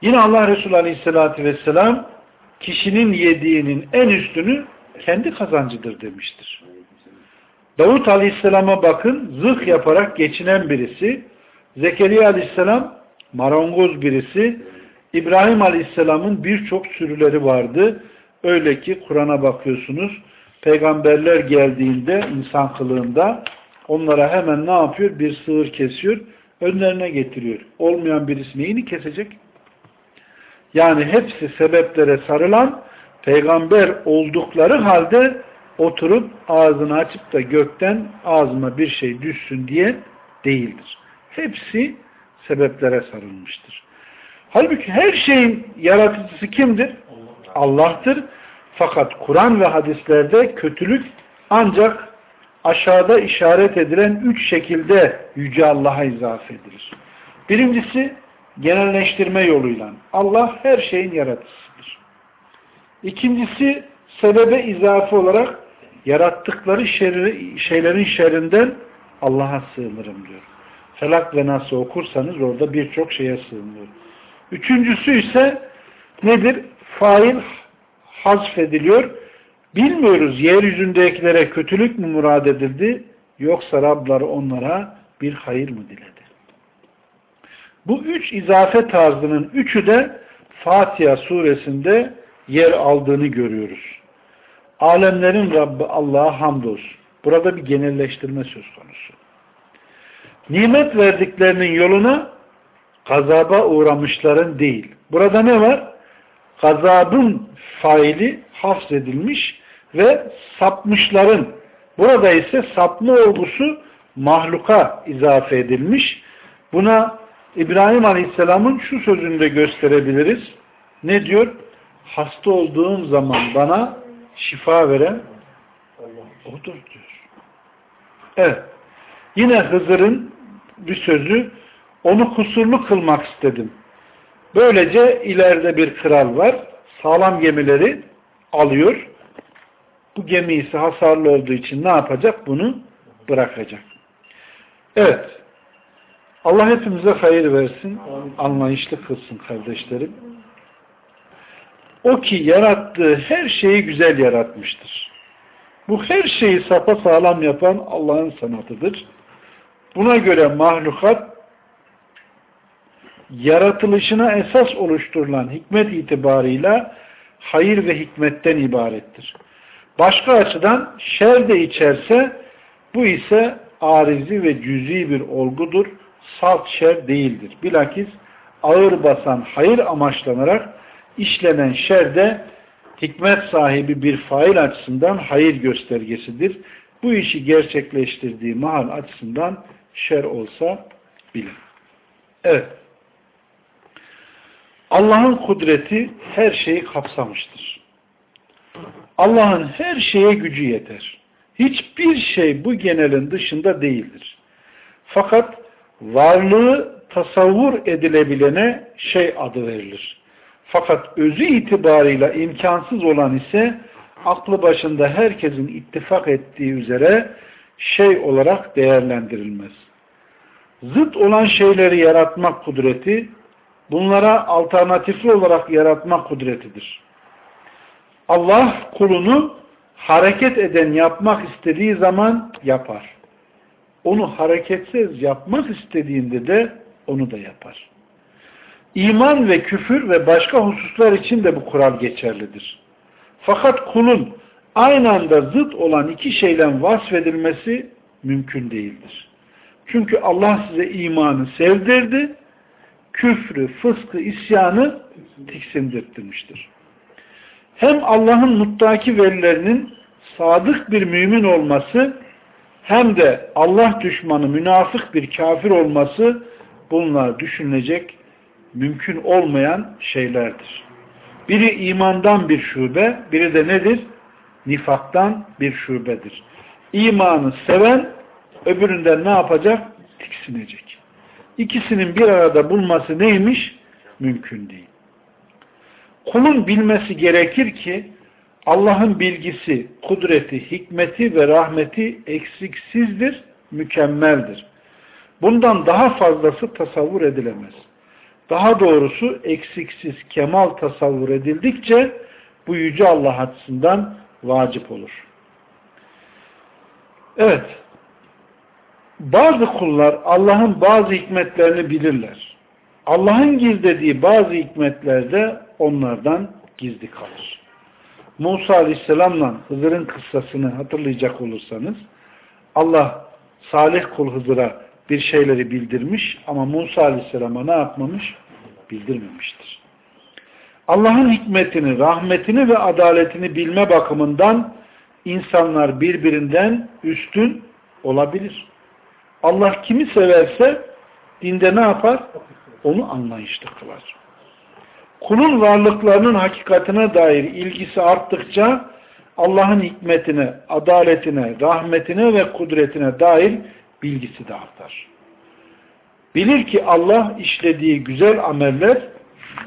Yine Allah Resulü Aleyhisselatü Vesselam kişinin yediğinin en üstünü kendi kazancıdır demiştir. Davut Aleyhisselam'a bakın zırh yaparak geçinen birisi, Zekeriya Aleyhisselam marangoz birisi, İbrahim Aleyhisselam'ın birçok sürüleri vardı. Öyle ki Kur'an'a bakıyorsunuz, peygamberler geldiğinde insan kılığında onlara hemen ne yapıyor? Bir sığır kesiyor, önlerine getiriyor. Olmayan birisi neyini kesecek? Yani hepsi sebeplere sarılan peygamber oldukları halde oturup ağzını açıp da gökten ağzıma bir şey düşsün diye değildir. Hepsi sebeplere sarılmıştır. Halbuki her şeyin yaratıcısı kimdir? Allah'tır. Fakat Kur'an ve hadislerde kötülük ancak aşağıda işaret edilen üç şekilde Yüce Allah'a izafe edilir. Birincisi genelleştirme yoluyla. Allah her şeyin yaratıcısıdır. İkincisi sebebe izafe olarak yarattıkları şerri, şeylerin şerrinden Allah'a sığınırım diyor. Felak ve nasıl okursanız orada birçok şeye sığınıyor. Üçüncüsü ise nedir? Fail hazfediliyor. Bilmiyoruz yeryüzündekilere kötülük mü murad edildi yoksa Rabları onlara bir hayır mı diledi? Bu üç izafe tarzının üçü de Fatiha suresinde yer aldığını görüyoruz. Alemlerin Rabbi Allah'a hamdolsun. Burada bir genelleştirme söz konusu. Nimet verdiklerinin yoluna gazaba uğramışların değil. Burada ne var? Gazabın faili hafzedilmiş ve sapmışların. Burada ise sapma olgusu mahluka izafe edilmiş. Buna İbrahim Aleyhisselam'ın şu sözünü de gösterebiliriz. Ne diyor? Hasta olduğum zaman bana şifa veren odur diyor. Evet. Yine Hızır'ın bir sözü onu kusurlu kılmak istedim. Böylece ileride bir kral var. Sağlam gemileri alıyor. Bu gemi ise hasarlı olduğu için ne yapacak? Bunu bırakacak. Evet. Allah hepimize hayır versin. Anlayışlı kılsın kardeşlerim. O ki yarattığı her şeyi güzel yaratmıştır. Bu her şeyi sapa sağlam yapan Allah'ın sanatıdır. Buna göre mahlukat yaratılışına esas oluşturulan hikmet itibarıyla hayır ve hikmetten ibarettir. Başka açıdan şer de içerse bu ise arizi ve cüzi bir olgudur. Salt şer değildir. Bilakis ağır basan hayır amaçlanarak işlenen şer de hikmet sahibi bir fail açısından hayır göstergesidir. Bu işi gerçekleştirdiği mahal açısından şer olsa bile. Evet. Allah'ın kudreti her şeyi kapsamıştır. Allah'ın her şeye gücü yeter. Hiçbir şey bu genelin dışında değildir. Fakat varlığı tasavvur edilebilene şey adı verilir. Fakat özü itibarıyla imkansız olan ise aklı başında herkesin ittifak ettiği üzere şey olarak değerlendirilmez. Zıt olan şeyleri yaratmak kudreti, bunlara alternatifli olarak yaratmak kudretidir. Allah kulunu hareket eden yapmak istediği zaman yapar. Onu hareketsiz yapmak istediğinde de onu da yapar. İman ve küfür ve başka hususlar için de bu kural geçerlidir. Fakat kulun aynı anda zıt olan iki şeyden vasfedilmesi mümkün değildir. Çünkü Allah size imanı sevdirdi, küfrü, fıskı, isyanı tiksindirtmiştir. Hem Allah'ın muttaki velilerinin sadık bir mümin olması hem de Allah düşmanı münafık bir kafir olması bunlar düşünülecek mümkün olmayan şeylerdir. Biri imandan bir şube, biri de nedir? Nifaktan bir şubedir. İmanı seven öbüründen ne yapacak? Tiksinecek. İkisinin bir arada bulması neymiş? Mümkün değil. Kulun bilmesi gerekir ki Allah'ın bilgisi, kudreti, hikmeti ve rahmeti eksiksizdir, mükemmeldir. Bundan daha fazlası tasavvur edilemez. Daha doğrusu eksiksiz kemal tasavvur edildikçe bu yüce Allah açısından vacip olur. Evet. Bazı kullar Allah'ın bazı hikmetlerini bilirler. Allah'ın gizlediği bazı hikmetler de onlardan gizli kalır. Musa Aleyhisselam'la Hızır'ın kıssasını hatırlayacak olursanız Allah salih kul Hızır'a bir şeyleri bildirmiş ama Musa Aleyhisselam'a ne yapmamış? Bildirmemiştir. Allah'ın hikmetini, rahmetini ve adaletini bilme bakımından insanlar birbirinden üstün olabilir. Allah kimi severse dinde ne yapar? Onu anlayışlı kılar. Kulun varlıklarının hakikatine dair ilgisi arttıkça Allah'ın hikmetine, adaletine, rahmetine ve kudretine dair bilgisi de artar. Bilir ki Allah işlediği güzel ameller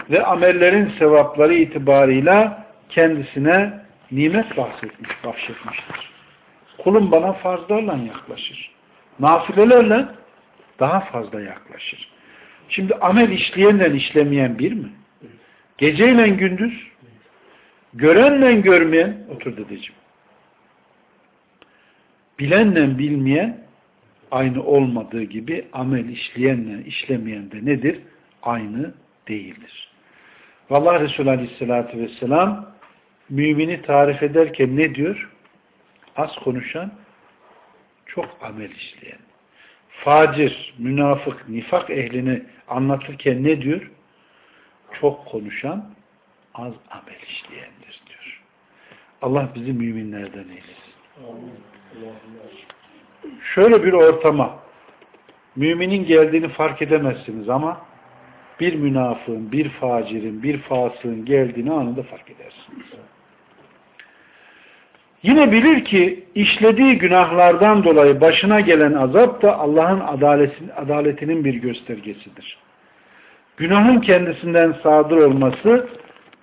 ve amellerin sevapları itibarıyla kendisine nimet bahsetmiş, bahşetmiştir. Kulum bana farzlarla yaklaşır. Nafilelerle daha fazla yaklaşır. Şimdi amel işleyenle işlemeyen bir mi? Geceyle gündüz, görenle görmeyen, otur dedeciğim. Bilenle bilmeyen aynı olmadığı gibi amel işleyenle işlemeyen de nedir? Aynı değildir. Vallahi Resulü Aleyhisselatü Vesselam mümini tarif ederken ne diyor? Az konuşan, çok amel işleyen. Facir, münafık, nifak ehlini anlatırken ne diyor? Çok konuşan, az amel işleyendir diyor. Allah bizi müminlerden eylesin. Şöyle bir ortama müminin geldiğini fark edemezsiniz ama bir münafığın, bir facirin, bir fasığın geldiğini anında fark edersiniz. Yine bilir ki işlediği günahlardan dolayı başına gelen azap da Allah'ın adaletinin bir göstergesidir. Günahın kendisinden sadır olması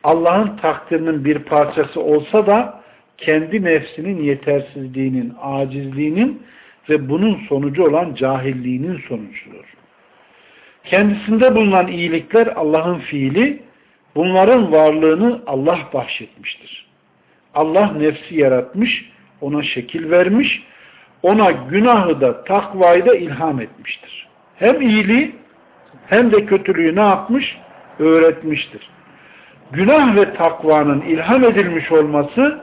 Allah'ın takdirinin bir parçası olsa da kendi nefsinin yetersizliğinin, acizliğinin ve bunun sonucu olan cahilliğinin sonucudur. Kendisinde bulunan iyilikler Allah'ın fiili, bunların varlığını Allah bahşetmiştir. Allah nefsi yaratmış, ona şekil vermiş, ona günahı da takvayı da ilham etmiştir. Hem iyiliği hem de kötülüğü ne yapmış? Öğretmiştir. Günah ve takvanın ilham edilmiş olması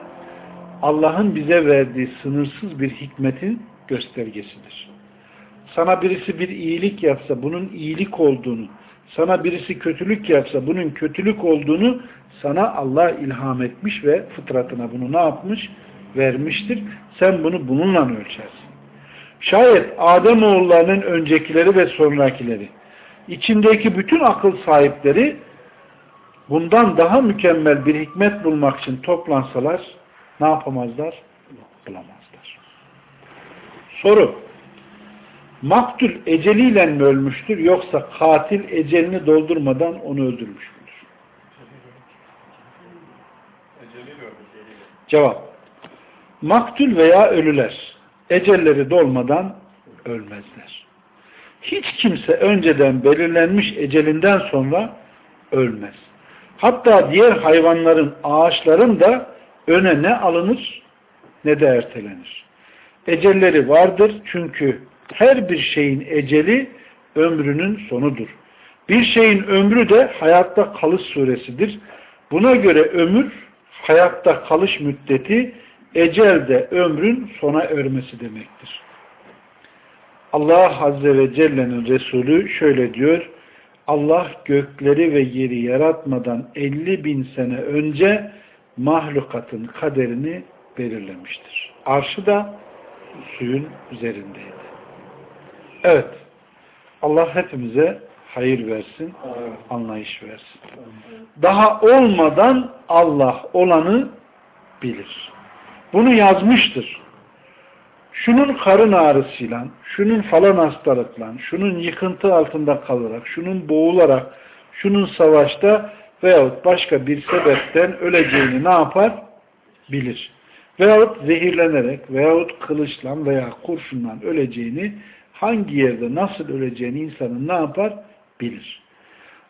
Allah'ın bize verdiği sınırsız bir hikmetin göstergesidir. Sana birisi bir iyilik yapsa bunun iyilik olduğunu, sana birisi kötülük yapsa bunun kötülük olduğunu sana Allah ilham etmiş ve fıtratına bunu ne yapmış? Vermiştir. Sen bunu bununla ölçersin. Şayet Adem oğullarının öncekileri ve sonrakileri, içindeki bütün akıl sahipleri bundan daha mükemmel bir hikmet bulmak için toplansalar ne yapamazlar? Bulamazlar. Soru. Maktul eceliyle mi ölmüştür yoksa katil ecelini doldurmadan onu öldürmüş müdür? Cevap. Maktul veya ölüler ecelleri dolmadan ölmezler. Hiç kimse önceden belirlenmiş ecelinden sonra ölmez. Hatta diğer hayvanların, ağaçların da öne ne alınır ne de ertelenir. Ecelleri vardır çünkü her bir şeyin eceli ömrünün sonudur. Bir şeyin ömrü de hayatta kalış süresidir. Buna göre ömür hayatta kalış müddeti ecel de ömrün sona ermesi demektir. Allah Azze ve Celle'nin Resulü şöyle diyor. Allah gökleri ve yeri yaratmadan 50 bin sene önce mahlukatın kaderini belirlemiştir. Arşı da suyun üzerindeydi. Evet. Allah hepimize hayır versin, anlayış versin. Daha olmadan Allah olanı bilir. Bunu yazmıştır. Şunun karın ağrısıyla, şunun falan hastalıkla, şunun yıkıntı altında kalarak, şunun boğularak, şunun savaşta veyahut başka bir sebepten öleceğini ne yapar? Bilir. Veyahut zehirlenerek veyahut kılıçla veya kurşunla öleceğini hangi yerde nasıl öleceğini insanın ne yapar? Bilir.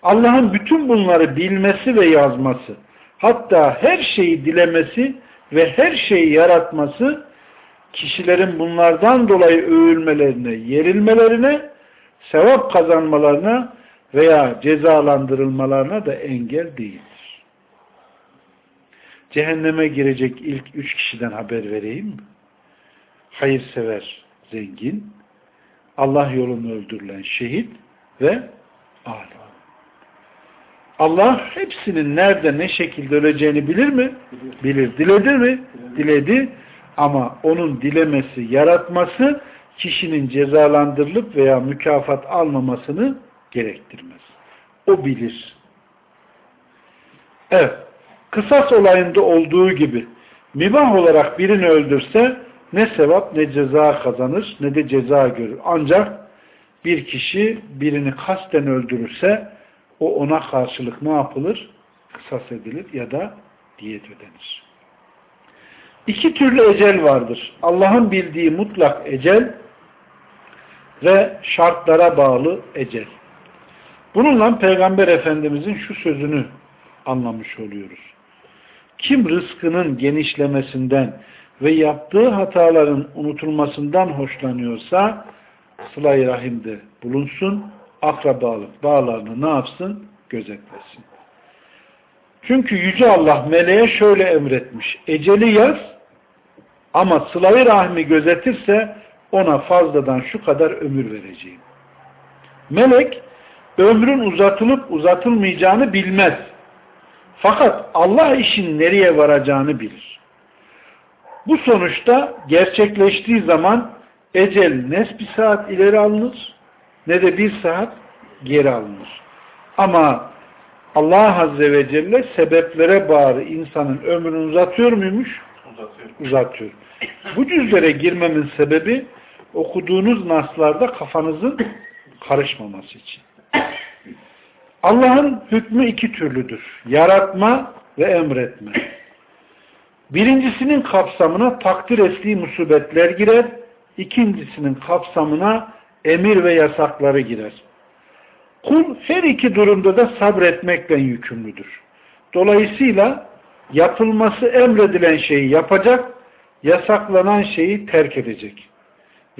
Allah'ın bütün bunları bilmesi ve yazması, hatta her şeyi dilemesi ve her şeyi yaratması, kişilerin bunlardan dolayı övülmelerine, yerilmelerine, sevap kazanmalarına veya cezalandırılmalarına da engel değildir. Cehenneme girecek ilk üç kişiden haber vereyim mi? Hayırsever, zengin, Allah yolunu öldürülen şehit ve alim. Allah hepsinin nerede ne şekilde öleceğini bilir mi? Bilir. Diledi mi? Diledi. Ama onun dilemesi, yaratması kişinin cezalandırılıp veya mükafat almamasını gerektirmez. O bilir. Evet. Kısas olayında olduğu gibi mibah olarak birini öldürse ne sevap ne ceza kazanır ne de ceza görür. Ancak bir kişi birini kasten öldürürse o ona karşılık ne yapılır? Kısas edilir ya da diyet ödenir. İki türlü ecel vardır. Allah'ın bildiği mutlak ecel ve şartlara bağlı ecel. Bununla Peygamber Efendimizin şu sözünü anlamış oluyoruz. Kim rızkının genişlemesinden ve yaptığı hataların unutulmasından hoşlanıyorsa sıla-i rahimde bulunsun, akrabalık bağlarını ne yapsın? Gözetlesin. Çünkü Yüce Allah meleğe şöyle emretmiş. Eceli yaz ama sılayı rahmi gözetirse ona fazladan şu kadar ömür vereceğim. Melek ömrün uzatılıp uzatılmayacağını bilmez. Fakat Allah işin nereye varacağını bilir. Bu sonuçta gerçekleştiği zaman ecel ne bir saat ileri alınır ne de bir saat geri alınır. Ama Allah Azze ve Celle sebeplere bağlı insanın ömrünü uzatıyor muymuş? Uzatıyor. Uzatıyor. Bu cüzlere girmemin sebebi okuduğunuz naslarda kafanızın karışmaması için. Allah'ın hükmü iki türlüdür. Yaratma ve emretme. Birincisinin kapsamına takdir ettiği musibetler girer. İkincisinin kapsamına emir ve yasakları girer. Kul her iki durumda da sabretmekle yükümlüdür. Dolayısıyla yapılması emredilen şeyi yapacak, yasaklanan şeyi terk edecek.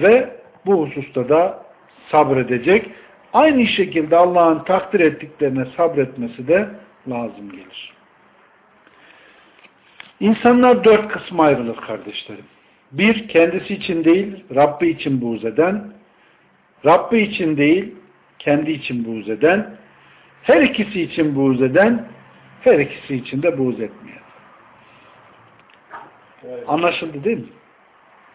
Ve bu hususta da sabredecek. Aynı şekilde Allah'ın takdir ettiklerine sabretmesi de lazım gelir. İnsanlar dört kısma ayrılır kardeşlerim. Bir, kendisi için değil, Rabbi için buğz eden. Rabbi için değil, kendi için buğz eden. Her ikisi için buğz eden, her ikisi için de buğz etmeyen. Evet. Anlaşıldı değil mi?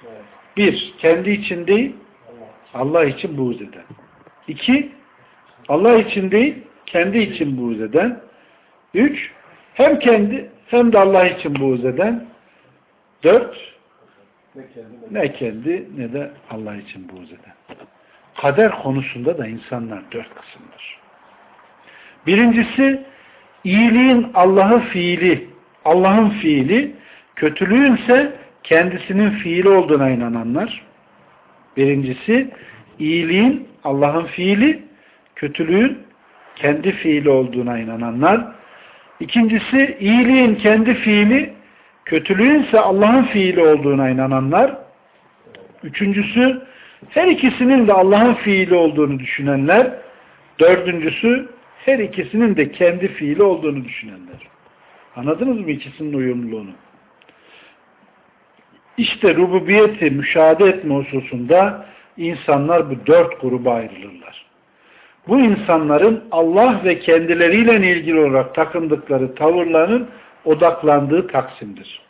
Evet. Bir, kendi için değil, Allah. İçin buğz eden. İki, Allah için değil, kendi için buğz eden. Üç, hem kendi hem de Allah için buğz eden. Dört, ne kendi ne de Allah için buğz eden. Kader konusunda da insanlar dört kısımdır. Birincisi, iyiliğin Allah'ın fiili, Allah'ın fiili, kötülüğün ise kendisinin fiili olduğuna inananlar. Birincisi, iyiliğin Allah'ın fiili, kötülüğün kendi fiili olduğuna inananlar. İkincisi, iyiliğin kendi fiili, kötülüğün ise Allah'ın fiili olduğuna inananlar. Üçüncüsü, her ikisinin de Allah'ın fiili olduğunu düşünenler. Dördüncüsü, her ikisinin de kendi fiili olduğunu düşünenler. Anladınız mı ikisinin uyumluluğunu? İşte rububiyeti müşahede etme hususunda insanlar bu dört gruba ayrılırlar. Bu insanların Allah ve kendileriyle ilgili olarak takındıkları tavırların odaklandığı taksimdir.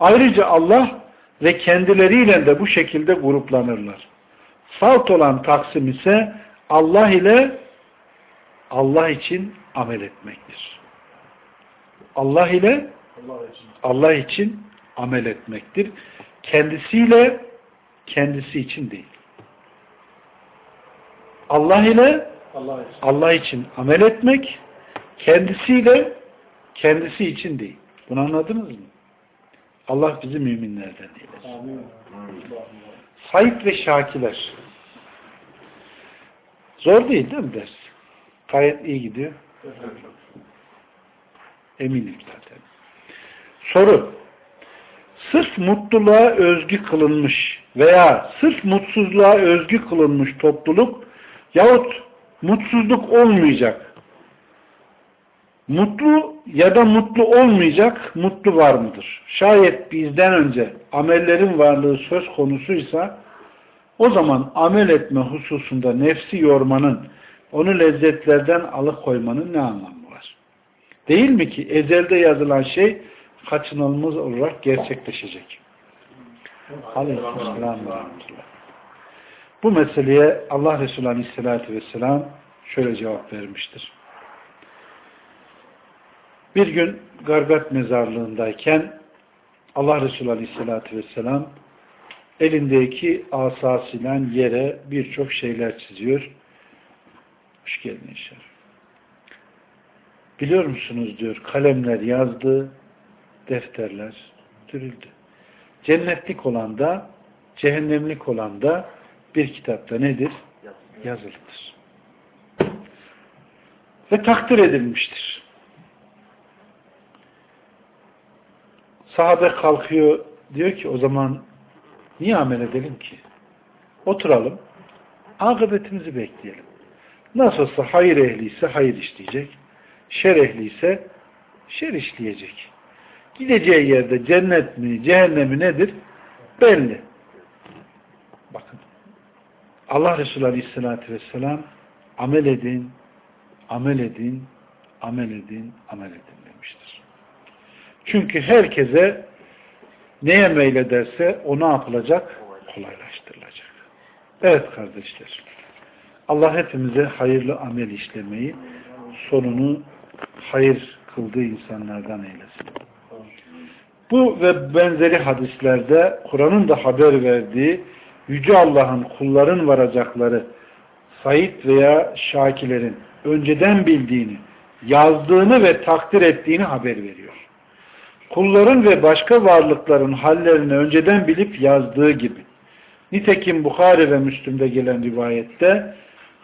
Ayrıca Allah ve kendileriyle de bu şekilde gruplanırlar. Salt olan taksim ise Allah ile Allah için amel etmektir. Allah ile Allah için. Amel etmektir. Kendisiyle kendisi için değil. Allah ile Allah için. Allah için amel etmek, kendisiyle kendisi için değil. Bunu anladınız mı? Allah bizi müminlerden eylesin. Amin. Sayit ve Şakiler. Zor değil değil mi ders? Gayet iyi gidiyor. Eminim zaten. Soru. Sırf mutluluğa özgü kılınmış veya sırf mutsuzluğa özgü kılınmış topluluk yahut mutsuzluk olmayacak. Mutlu ya da mutlu olmayacak mutlu var mıdır? Şayet bizden önce amellerin varlığı söz konusuysa o zaman amel etme hususunda nefsi yormanın, onu lezzetlerden alıkoymanın ne anlamı var? Değil mi ki ezelde yazılan şey kaçınılmaz olarak gerçekleşecek? Aleykümselam ve. Bu meseleye Allah Resulü Aleyhisselatü Vesselam şöyle cevap vermiştir. Bir gün Gargat mezarlığındayken Allah Resulü Aleyhisselatü Vesselam elindeki asasıyla yere birçok şeyler çiziyor. Hoş geldin inşallah. Biliyor musunuz diyor kalemler yazdı, defterler dürüldü. Cennetlik olan da cehennemlik olan da bir kitapta nedir? Yazılıdır. Ve takdir edilmiştir. Sahabe kalkıyor diyor ki o zaman niye amel edelim ki? Oturalım. Akıbetimizi bekleyelim. Nasıl olsa hayır ehliyse hayır işleyecek. Şer ehliyse şer işleyecek. Gideceği yerde cennet mi, cehennem mi nedir? Belli. Bakın. Allah Resulü Aleyhisselatü Vesselam amel edin, amel edin, amel edin, amel edin demiştir. Çünkü herkese neye meylederse o ne yapılacak? Kolaylaştırılacak. Evet kardeşler. Allah hepimize hayırlı amel işlemeyi, sonunu hayır kıldığı insanlardan eylesin. Bu ve benzeri hadislerde Kur'an'ın da haber verdiği Yüce Allah'ın kulların varacakları Said veya Şakilerin önceden bildiğini, yazdığını ve takdir ettiğini haber veriyor. Kulların ve başka varlıkların hallerini önceden bilip yazdığı gibi. Nitekim Bukhari ve Müslüm'de gelen rivayette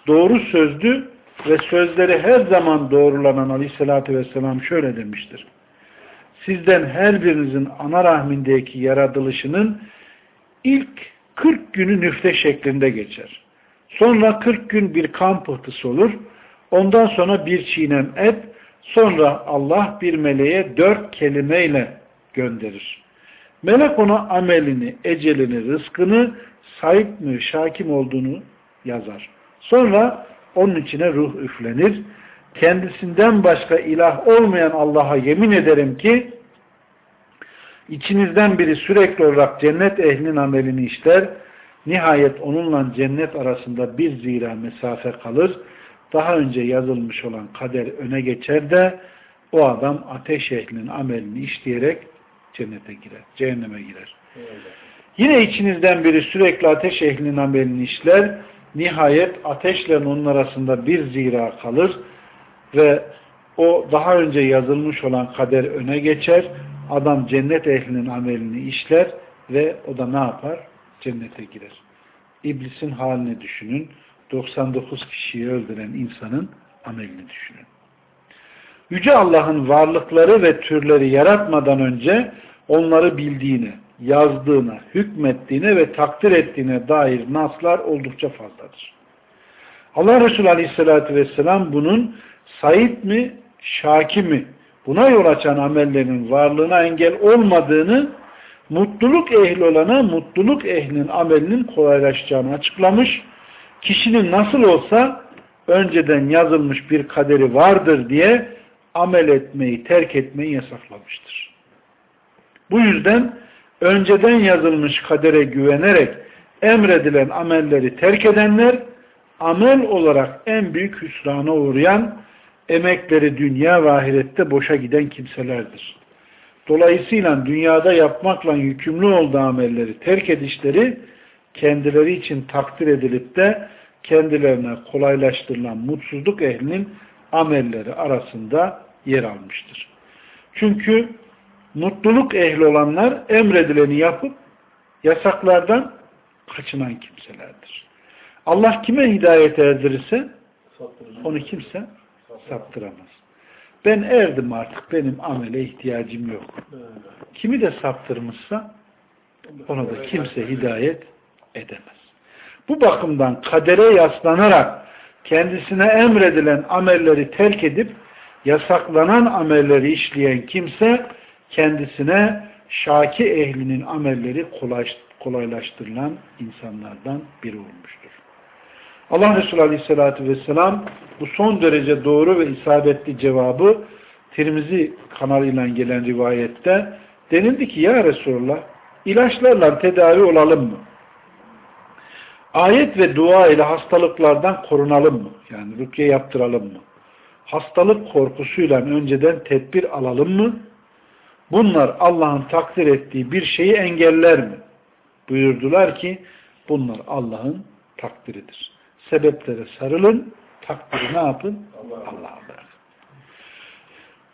doğru sözlü ve sözleri her zaman doğrulanan Aleyhisselatü Vesselam şöyle demiştir. Sizden her birinizin ana rahmindeki yaratılışının ilk 40 günü nüfte şeklinde geçer. Sonra 40 gün bir kan pıhtısı olur. Ondan sonra bir çiğnem et. Sonra Allah bir meleğe dört kelimeyle gönderir. Melek ona amelini, ecelini, rızkını, sahip mi, şakim olduğunu yazar. Sonra onun içine ruh üflenir. Kendisinden başka ilah olmayan Allah'a yemin ederim ki içinizden biri sürekli olarak cennet ehlinin amelini işler. Nihayet onunla cennet arasında bir zira mesafe kalır. Daha önce yazılmış olan kader öne geçer de o adam ateş ehlinin amelini işleyerek cennete girer, cehenneme girer. Yine içinizden biri sürekli ateş ehlinin amelini işler. Nihayet ateşle onun arasında bir zira kalır ve o daha önce yazılmış olan kader öne geçer. Adam cennet ehlinin amelini işler ve o da ne yapar? Cennete girer. İblisin halini düşünün. 99 kişiyi öldüren insanın amelini düşünün. Yüce Allah'ın varlıkları ve türleri yaratmadan önce onları bildiğini, yazdığına, hükmettiğine ve takdir ettiğine dair naslar oldukça fazladır. Allah Resulü Aleyhisselatü Vesselam bunun Said mi, Şaki mi buna yol açan amellerin varlığına engel olmadığını mutluluk ehli olana mutluluk ehlinin amelinin kolaylaşacağını açıklamış. Kişinin nasıl olsa önceden yazılmış bir kaderi vardır diye amel etmeyi, terk etmeyi yasaklamıştır. Bu yüzden önceden yazılmış kadere güvenerek emredilen amelleri terk edenler amel olarak en büyük hüsrana uğrayan emekleri dünya ve ahirette boşa giden kimselerdir. Dolayısıyla dünyada yapmakla yükümlü olduğu amelleri terk edişleri kendileri için takdir edilip de kendilerine kolaylaştırılan mutsuzluk ehlinin amelleri arasında yer almıştır. Çünkü mutluluk ehli olanlar emredileni yapıp yasaklardan kaçınan kimselerdir. Allah kime hidayet erdirirse onu kimse saptıramaz. Ben erdim artık benim amele ihtiyacım yok. Kimi de saptırmışsa ona da kimse hidayet edemez. Bu bakımdan kadere yaslanarak kendisine emredilen amelleri terk edip yasaklanan amelleri işleyen kimse kendisine şaki ehlinin amelleri kolaylaştırılan insanlardan biri olmuştur. Allah Resulü Aleyhisselatü Vesselam bu son derece doğru ve isabetli cevabı Tirmizi kanalıyla gelen rivayette denildi ki ya Resulullah ilaçlarla tedavi olalım mı? Ayet ve dua ile hastalıklardan korunalım mı? Yani rükye yaptıralım mı? Hastalık korkusuyla önceden tedbir alalım mı? Bunlar Allah'ın takdir ettiği bir şeyi engeller mi? Buyurdular ki bunlar Allah'ın takdiridir. Sebeplere sarılın, takdiri ne yapın? Allah'a.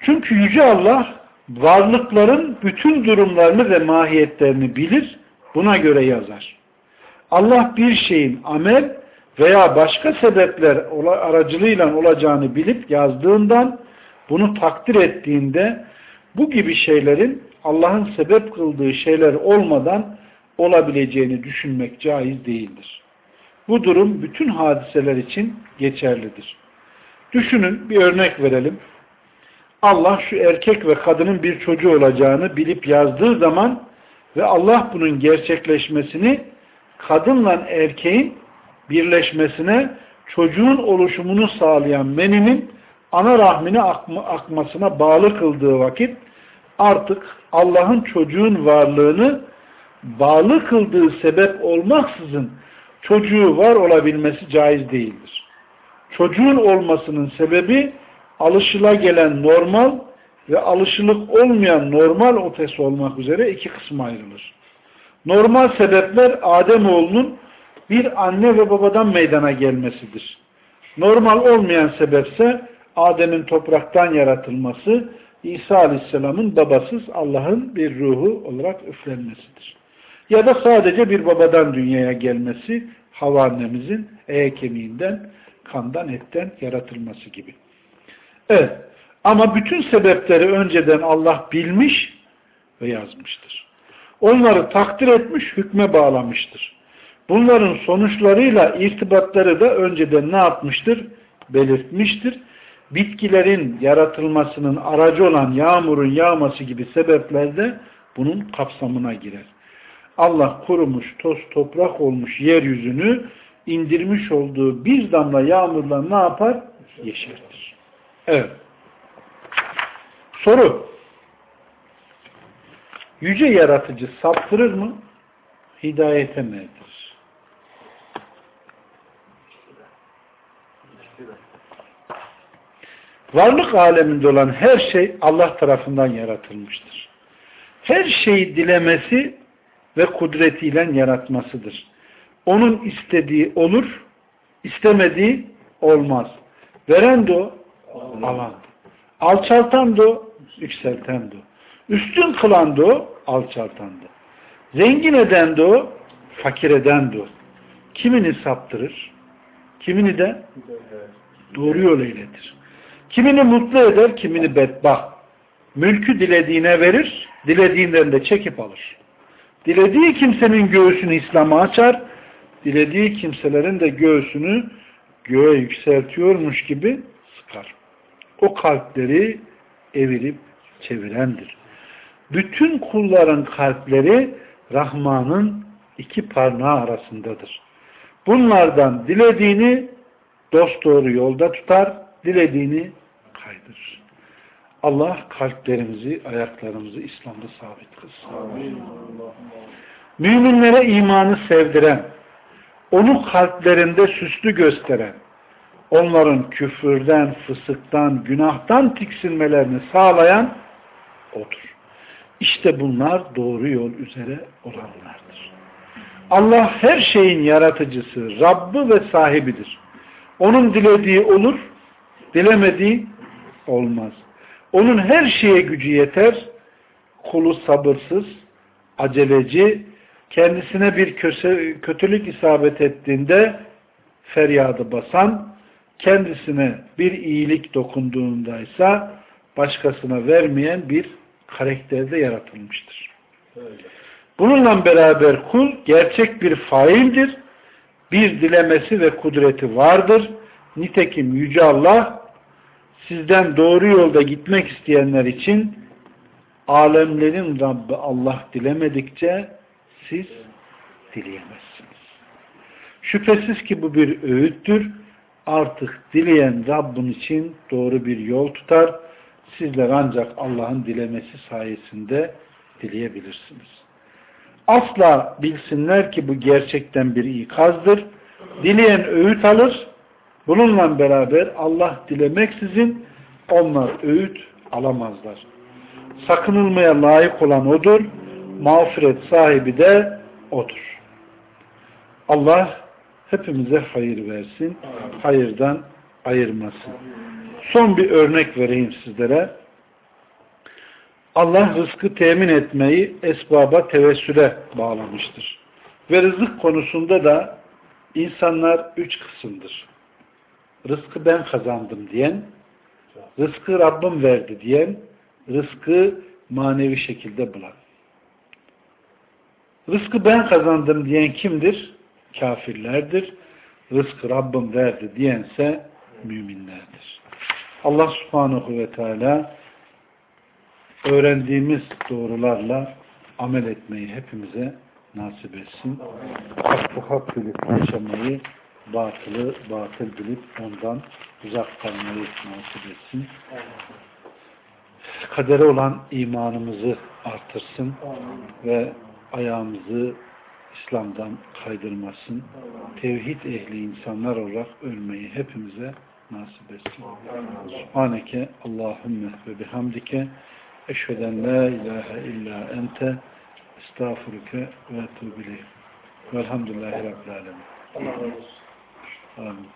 Çünkü Yüce Allah varlıkların bütün durumlarını ve mahiyetlerini bilir, buna göre yazar. Allah bir şeyin amel veya başka sebepler aracılığıyla olacağını bilip yazdığından, bunu takdir ettiğinde bu gibi şeylerin Allah'ın sebep kıldığı şeyler olmadan olabileceğini düşünmek caiz değildir. Bu durum bütün hadiseler için geçerlidir. Düşünün bir örnek verelim. Allah şu erkek ve kadının bir çocuğu olacağını bilip yazdığı zaman ve Allah bunun gerçekleşmesini kadınla erkeğin birleşmesine çocuğun oluşumunu sağlayan meninin ana rahmine akma, akmasına bağlı kıldığı vakit artık Allah'ın çocuğun varlığını bağlı kıldığı sebep olmaksızın çocuğu var olabilmesi caiz değildir. Çocuğun olmasının sebebi alışılagelen normal ve alışılık olmayan normal ötesi olmak üzere iki kısma ayrılır. Normal sebepler Ademoğlunun bir anne ve babadan meydana gelmesidir. Normal olmayan sebepse Adem'in topraktan yaratılması, İsa Aleyhisselam'ın babasız Allah'ın bir ruhu olarak üflenmesidir. Ya da sadece bir babadan dünyaya gelmesi, Hava annemizin eye kemiğinden, kandan, etten yaratılması gibi. Evet. Ama bütün sebepleri önceden Allah bilmiş ve yazmıştır. Onları takdir etmiş, hükme bağlamıştır. Bunların sonuçlarıyla irtibatları da önceden ne yapmıştır? Belirtmiştir. Bitkilerin yaratılmasının aracı olan yağmurun yağması gibi sebepler de bunun kapsamına girer. Allah kurumuş, toz toprak olmuş yeryüzünü indirmiş olduğu bir damla yağmurla ne yapar? Yeşertir. Evet. Soru. Yüce yaratıcı saptırır mı? Hidayete mi erdirir? Varlık aleminde olan her şey Allah tarafından yaratılmıştır. Her şeyi dilemesi ve kudretiyle yaratmasıdır. Onun istediği olur, istemediği olmaz. Veren de o, alan. Alçaltan da o, yükselten de o. Üstün kılan da o, alçaltan da. Zengin eden de o, fakir eden de o. Kimini saptırır, kimini de doğru yol eyletir. Kimini mutlu eder, kimini bedbaht. Mülkü dilediğine verir, dilediğinden de çekip alır. Dilediği kimsenin göğsünü İslam'a açar, dilediği kimselerin de göğsünü göğe yükseltiyormuş gibi sıkar. O kalpleri evirip çevirendir. Bütün kulların kalpleri Rahman'ın iki parmağı arasındadır. Bunlardan dilediğini dosdoğru yolda tutar, dilediğini kaydırır. Allah kalplerimizi, ayaklarımızı İslam'da sabit kılsın. Müminlere imanı sevdiren, onu kalplerinde süslü gösteren, onların küfürden, fısıktan, günahtan tiksinmelerini sağlayan odur. İşte bunlar doğru yol üzere olanlardır. Allah her şeyin yaratıcısı, Rabbı ve sahibidir. Onun dilediği olur, dilemediği olmaz. Onun her şeye gücü yeter, kulu sabırsız, aceleci, kendisine bir kötülük isabet ettiğinde feryadı basan, kendisine bir iyilik dokunduğundaysa başkasına vermeyen bir karakterde yaratılmıştır. Bununla beraber kul gerçek bir faildir. Bir dilemesi ve kudreti vardır. Nitekim Yüce Allah sizden doğru yolda gitmek isteyenler için alemlerin Rabbi Allah dilemedikçe siz dileyemezsiniz. Şüphesiz ki bu bir öğüttür. Artık dileyen Rabbin için doğru bir yol tutar. Sizler ancak Allah'ın dilemesi sayesinde dileyebilirsiniz. Asla bilsinler ki bu gerçekten bir ikazdır. Dileyen öğüt alır. Bununla beraber Allah dilemeksizin onlar öğüt alamazlar. Sakınılmaya layık olan odur mağfiret sahibi de odur. Allah hepimize hayır versin, hayırdan ayırmasın. Son bir örnek vereyim sizlere. Allah rızkı temin etmeyi esbaba tevessüle bağlamıştır. Ve rızık konusunda da insanlar üç kısımdır. Rızkı ben kazandım diyen, rızkı Rabbim verdi diyen, rızkı manevi şekilde bulan. Rızkı ben kazandım diyen kimdir? Kafirlerdir. Rızkı Rabbim verdi diyense müminlerdir. Allah subhanahu ve teala öğrendiğimiz doğrularla amel etmeyi hepimize nasip etsin. Hak bilip yaşamayı, batılı batıl bilip ondan uzak kalmayı nasip etsin. Kadere olan imanımızı artırsın ve ayağımızı İslam'dan kaydırmasın. Tevhid ehli insanlar olarak ölmeyi hepimize nasip etsin. Subhaneke Allahümme ve bihamdike eşveden la ilahe illa ente estağfurüke ve etubileyh. Velhamdülillahi Rabbil Alemin. Allah razı olsun. Amin.